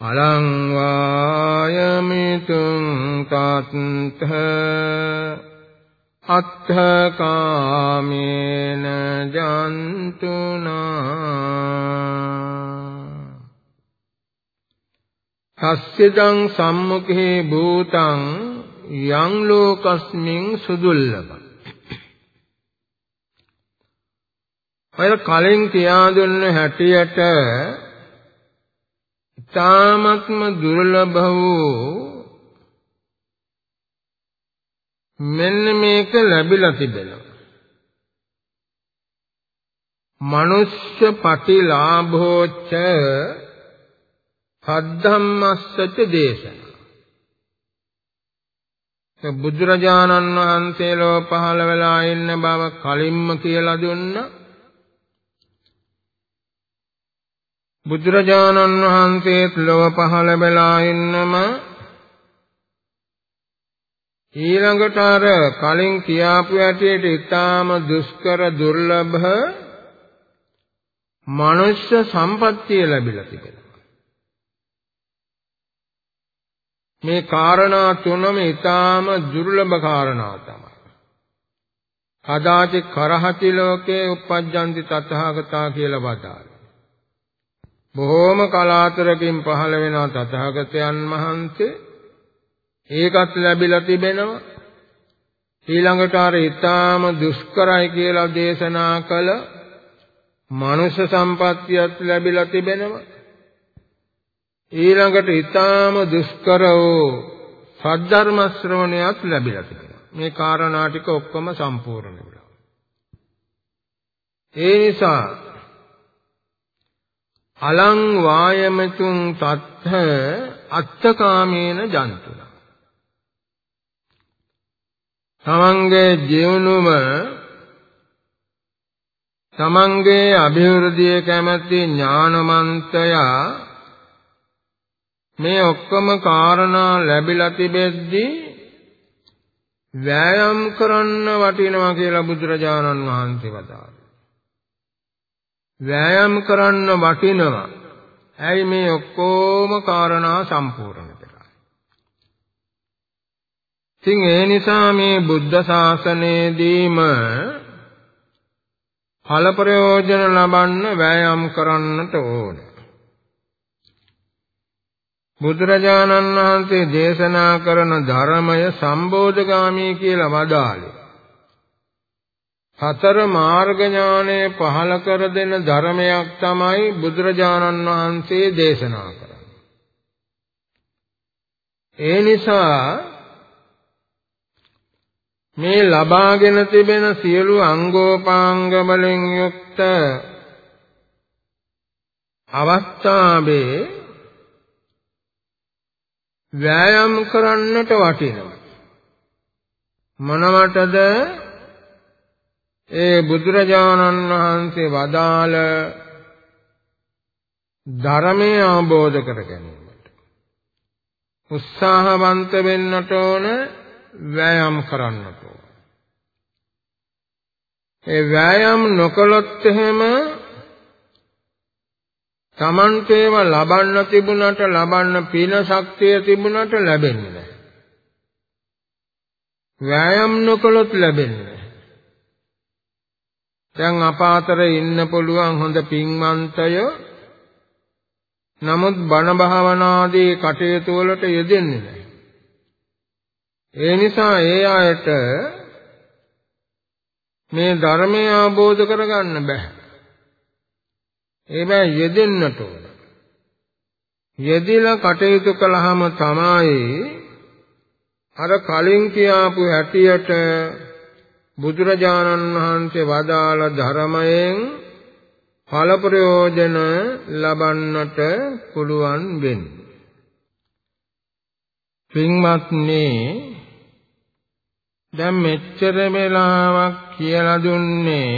අලං වායමිතුං තත්ථ අත්ථ කාමේන ජන්තුනා සස්යදං සම්මුඛේ භූතං යං ලෝකස්මින් සුදුල්ලබ. අය කලින් කියා දුන්න හැටියට ඊ타ත්ම දුර්ලභ වූ මෙන්න මේක ලැබිලා තිබෙනවා. මනුෂ්‍ය පටිලාභෝච්ච සද්ධම්මස්සච දේශනා. බුදුරජාණන් වහන්සේලෝ පහළ වෙලා ඉන්න බව කලින්ම කියලා දුන්නා. බුදුරජාණන් වහන්සේත් ලොව පහළ වෙලා ඉන්නම ඊළඟට අර කලින් කියාපු ඇටියට ඊටාම දුෂ්කර දුර්ලභ මනුෂ්‍ය සම්පත්තිය ලැබිලා තිබෙනවා මේ කාරණා තුනම ඊටාම දුර්ලභ කාරණා තමයි. කදාචි කරහති ලෝකේ uppajjanti තථාගතා කියලා වදාළා. බොහෝම කලාතුරකින් පහළ වෙන තථාගතයන් වහන්සේ ඒකත් ලැබිලා තිබෙනවා. ඊළඟට අර ඊටාම දුෂ්කරයි කියලා දේශනා කළ මනුෂ්‍ය සම්පත්තියත් ලැබිලා තිබෙනවා. ඊළඟට ඊටාම දුෂ්කර වූ සද්ධර්ම ශ්‍රවණයත් ලැබිලා තිබෙනවා. මේ කාරණා ටික ඔක්කොම සම්පූර්ණ වෙලා. ඒ නිසා අලං වායමතුං තත්ථ අත්තකාමේන ජන්තුන. තමන්ගේ ජීවනුම තමන්ගේ અભිවෘද්ධිය කැමැති ඥානමන්තයා මේ ඔක්කොම කාරණා ලැබිලා තිබෙද්දී වෑයම් කරන්න වටිනවා කියලා බුදුරජාණන් වහන්සේ වදාළා. වෑයම් කරන්න වටිනවා. ඇයි මේ ඔක්කොම කාරණා සම්පූර්ණ කරලා. ඉතින් ඒ නිසා මේ බුද්ධ ශාසනයේදීම ඵල ප්‍රයෝජන ලබන්න වෑයම් කරන්නට ඕනේ. බුදුරජාණන් වහන්සේ දේශනා කරන ධර්මය සම්බෝධගාමී කියලා වදාළේ. හතර මාර්ග ඥානය පහල කර දෙන ධර්මයක් තමයි බුදුරජාණන් වහන්සේ දේශනා කරන්නේ. ඒ නිසා මේ ලබාගෙන තිබෙන සියලු අංගෝපාංග වලින් යුක්ත අවස්ථාවේ ව්‍යායාම් කරන්නට වටිනවා. මොනවටද? ඒ බුදුරජාණන් වහන්සේ වදාළ ධර්මය අවබෝධ කර ගැනීමට. උත්සාහවන්ත වෙන්නට ඕන ව්‍යායාම් කරන්නට ඕන ඒ ව්‍යායාම් නොකළොත් එහෙම Tamantේව ලබන්න තිබුණට ලබන්න පින ශක්තිය තිබුණට ලැබෙන්නේ නැහැ. ව්‍යායාම් නොකළොත් ලැබෙන්නේ නැහැ. දැන් අපාතර ඉන්න පුළුවන් හොඳ පින්වන්තය නමුත් බණ භාවනාදී කටයුතු වලට යෙදෙන්නේ නැහැ. ඒ නිසා ඒ අයට මේ ධර්මය අවබෝධ කරගන්න බෑ. ඒබෑ යෙදෙන්නට ඕන. යෙදිලා කටයුතු කළාම තමයි අර කලින් කියාපු හැටියට බුදුරජාණන් වහන්සේ වදාළ ධර්මයෙන් ඵල ප්‍රයෝජන ලබන්නට පුළුවන් වෙන්නේ. පින්වත්නි දැන් මෙච්චර වෙලාවක් කියලා දුන්නේ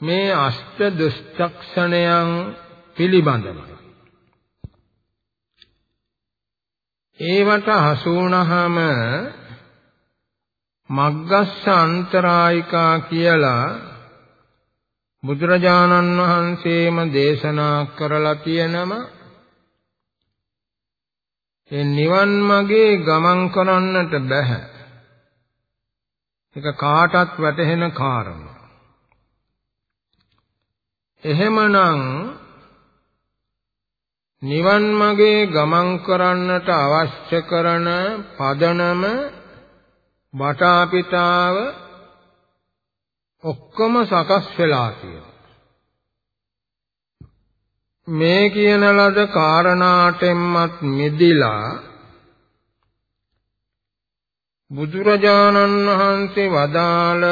මේ අෂ්ට දුෂ්චක්ෂණයන් පිළිබඳව. ඒවට හසු වුණාම මග්ගස්ස අන්තරායිකා කියලා බුදුරජාණන් වහන්සේම දේශනා කරලා තියෙනම ඒ නිවන් මාගේ ගමන් කරන්නට බෑ ඒක කාටත් වැටහෙන කාරණා එහෙමනම් නිවන් මාගේ ගමන් කරන්නට අවශ්‍ය කරන පදනම වටාපිටාව ඔක්කොම සකස් වෙලා තියෙනවා. මේ කියන ලද කාරණාටෙන්මත් මිදිලා බුදුරජාණන් වහන්සේ වදාළ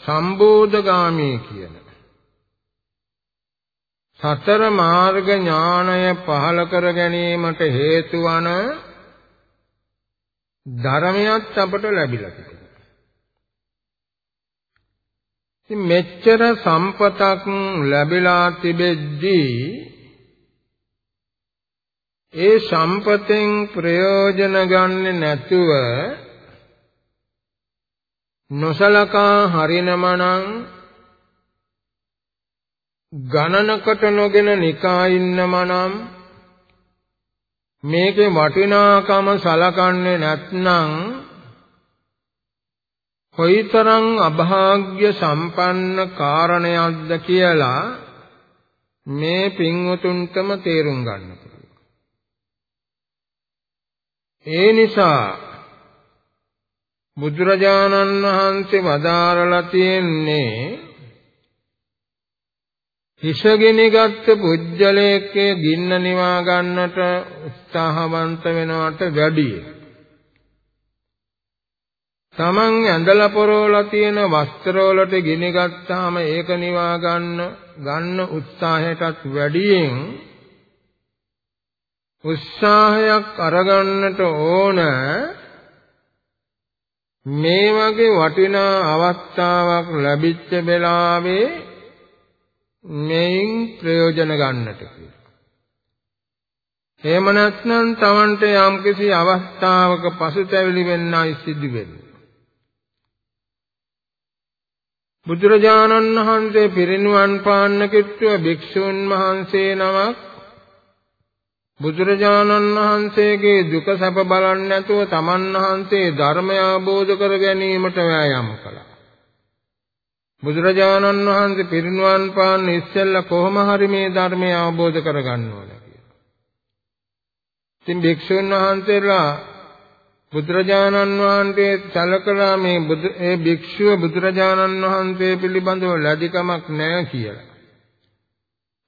සම්බෝධගාමී කියන සතර මාර්ග ඥානය පහල කර ගැනීමට හේතු වන ධර්මයක් අපට ලැබිලා තිබෙනවා. ඉතින් මෙච්චර සම්පතක් ලැබිලා තිබෙද්දී ඒ සම්පතෙන් ප්‍රයෝජන ගන්නේ නැතුව නොසලකා හරිනමනම් ගණනකට නොගෙන නිකා ඉන්නම නම් මේකේ වටිනාකම සලකන්නේ නැත්නම් කොයිතරම් අභාග්‍ය සම්පන්න කාරණයක්ද කියලා මේ පින්වතුන්ටම තේරුම් ගන්න පුළුවන්. ඒ නිසා බුදුරජාණන් වහන්සේ වදාරලා තියෙන්නේ හිසගෙනගත් පුජ්‍යලයකේ ගින්න නිවා ගන්නට උත්සාහවන්ත වෙනවට වැඩිය. Taman ඇඳලා පොරවලා තියෙන වස්ත්‍රවලට ගිනි ගත්තාම ඒක නිවා ගන්න ගන්න උත්සාහයටත් වැඩියෙන් උත්සාහයක් අරගන්නට ඕන මේ වගේ වටිනා අවස්ථාවක් ලැබිච්ච වෙලාවේ මේන් ප්‍රයෝජන ගන්නට කියලා. එහෙම නැත්නම් Tamanට යම්කිසි අවස්ථාවක පසුතැවිලි වෙන්නයි සිදු වෙන්නේ. බුදුරජාණන් වහන්සේ පිරිනුවන් පාන්න කිට්ටුව භික්ෂුන් වහන්සේ නමක් බුදුරජාණන් වහන්සේගේ දුක සැප බලන්නේ නැතුව තමන් වහන්සේ ධර්මය අවබෝධ කර ගැනීමට වෑයම් කළා. බුදුරජාණන් වහන්සේ පිරිනුවන් පාන්න ඉස්සෙල්ලා කොහොම හරි මේ ධර්මය අවබෝධ කරගන්න ඕන කියලා. ඉතින් භික්ෂුන් වහන්සේලා බුදුරජාණන් වහන්සේ සැලකලා මේ බුදු ඒ භික්ෂුව බුදුරජාණන් වහන්සේ පිළිබඳව ලැබිකමක් නැහැ කියලා.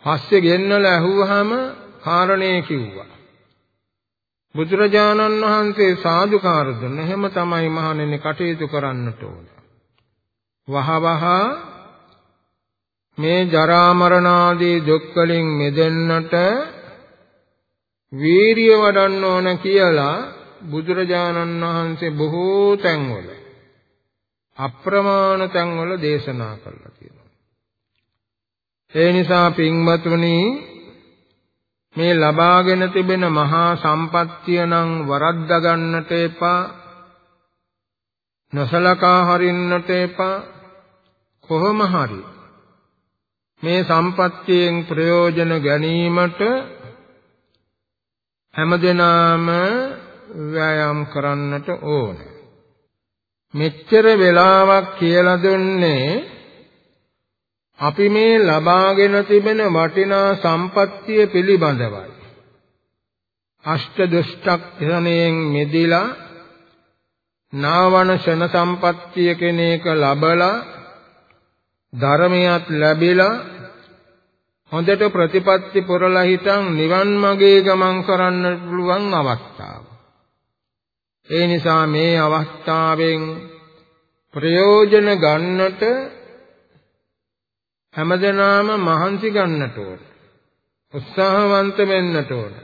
පස්සේ ගෙන්නලා ඇහුවාම කාරණේ කිව්වා. බුදුරජාණන් වහන්සේ සාදුකාර දුන්න. එහෙම තමයි මහණෙනි කටයුතු කරන්නට ඕන. වහවහ මේ ජරා මරණ ආදී දුක් වලින් මිදෙන්නට වීරිය වඩන්න ඕන කියලා බුදුරජාණන් වහන්සේ බොහෝ තැන්වල අප්‍රමාණ තැන්වල දේශනා කළා කියනවා. ඒ නිසා පින්වත්නි මේ ලබාගෙන තිබෙන මහා සම්පත්තිය නම් වරද්දා ගන්නට එපා නොසලකා හරින්නට එපා කොහොම හරි මේ සම්පත්තියෙන් ප්‍රයෝජන ගැනීමට හැමදෙනාම ව්‍යායාම් කරන්නට ඕන. මෙච්චර වෙලාවක් කියලා දුන්නේ අපි මේ ලබාගෙන තිබෙන වටිනා සම්පත්තිය පිළිබඳවයි. අෂ්ට දුෂ්ටක්ෂණයෙන් මෙදිලා නාවන ෂණ සම්පත්තිය කෙනේක ලබලා ධර්මයක් ලැබිලා හොඳට ප්‍රතිපත්ති පුරලා හිටන් නිවන් මාගේ ගමන් කරන්න පුළුවන් අවස්ථාව. ඒ නිසා මේ අවස්ථාවෙන් ප්‍රයෝජන ගන්නට හැමදෙනාම මහන්සි ගන්නට ඕන. උත්සාහවන්ත වෙන්නට ඕන.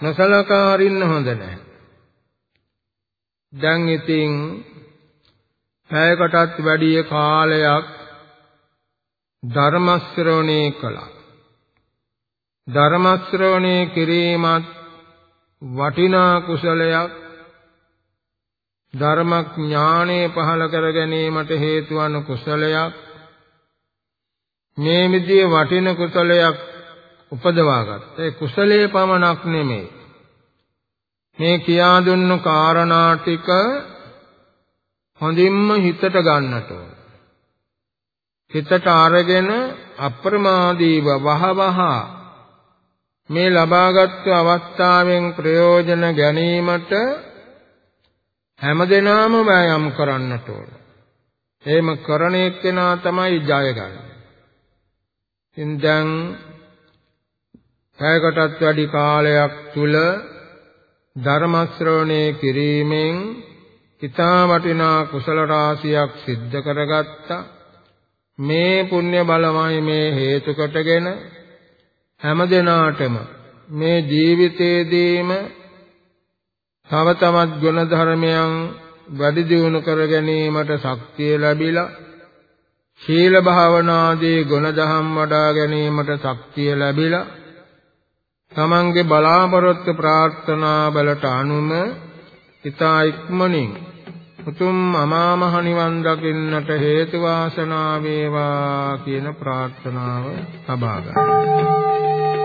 නොසලකා හරින්න හොඳ නැහැ. දැන් ඉතින් පැයකටත් වැඩි කාලයක් ධර්ම ශ්‍රවණය කළා. ධර්ම ශ්‍රවණය කිරීමත් වටිනා කුසලයක් ධර්මඥානෙ පහල කර ගැනීමට හේතු වන කුසලයක්. මේ විදිහේ වටින කුසලයක් උපදවාගත්ත ඒ කුසලයේ පමණක් නෙමෙයි. මේ කියා දුන්නු කාරණා ටික හොඳින්ම හිතට ගන්නට ඕන. හිතට අරගෙන අප්‍රමාදීව වහවහ මේ ලබාගත් අවස්ථාවෙන් ප්‍රයෝජන ගැනීමට හැමදෙනාම වෑයම් කරන්නට ඕන. එහෙම කරන එක්කෙනා තමයි ජය ගන්න. ඉතින් දැන් පැයකටත් වැඩි කාලයක් තුල ධර්ම ශ්‍රවණය කිරීමෙන් ඊතා වටිනා කුසල රාශියක් සිද්ධ කරගත්තා. මේ පුණ්‍ය බලමයි මේ හේතු කොටගෙන හැම දිනාටම මේ ජීවිතයේදීම තව තවත් ගුණ ධර්මයන් වැඩි දියුණු කර ගැනීමට ශක්තිය ලැබිලා ශීල භාවනාදී ගුණ දහම් වඩා ගැනීමට ශක්තිය ලැබිලා තමන්ගේ බලාපොරොත්තු ප්‍රාර්ථනා වලට අනුම ඊතා ඉක්මනින් උතුම් අමා මහ නිවන් දකින්නට හේතු වාසනා වේවා කියන ප්‍රාර්ථනාව ලබා ගන්නවා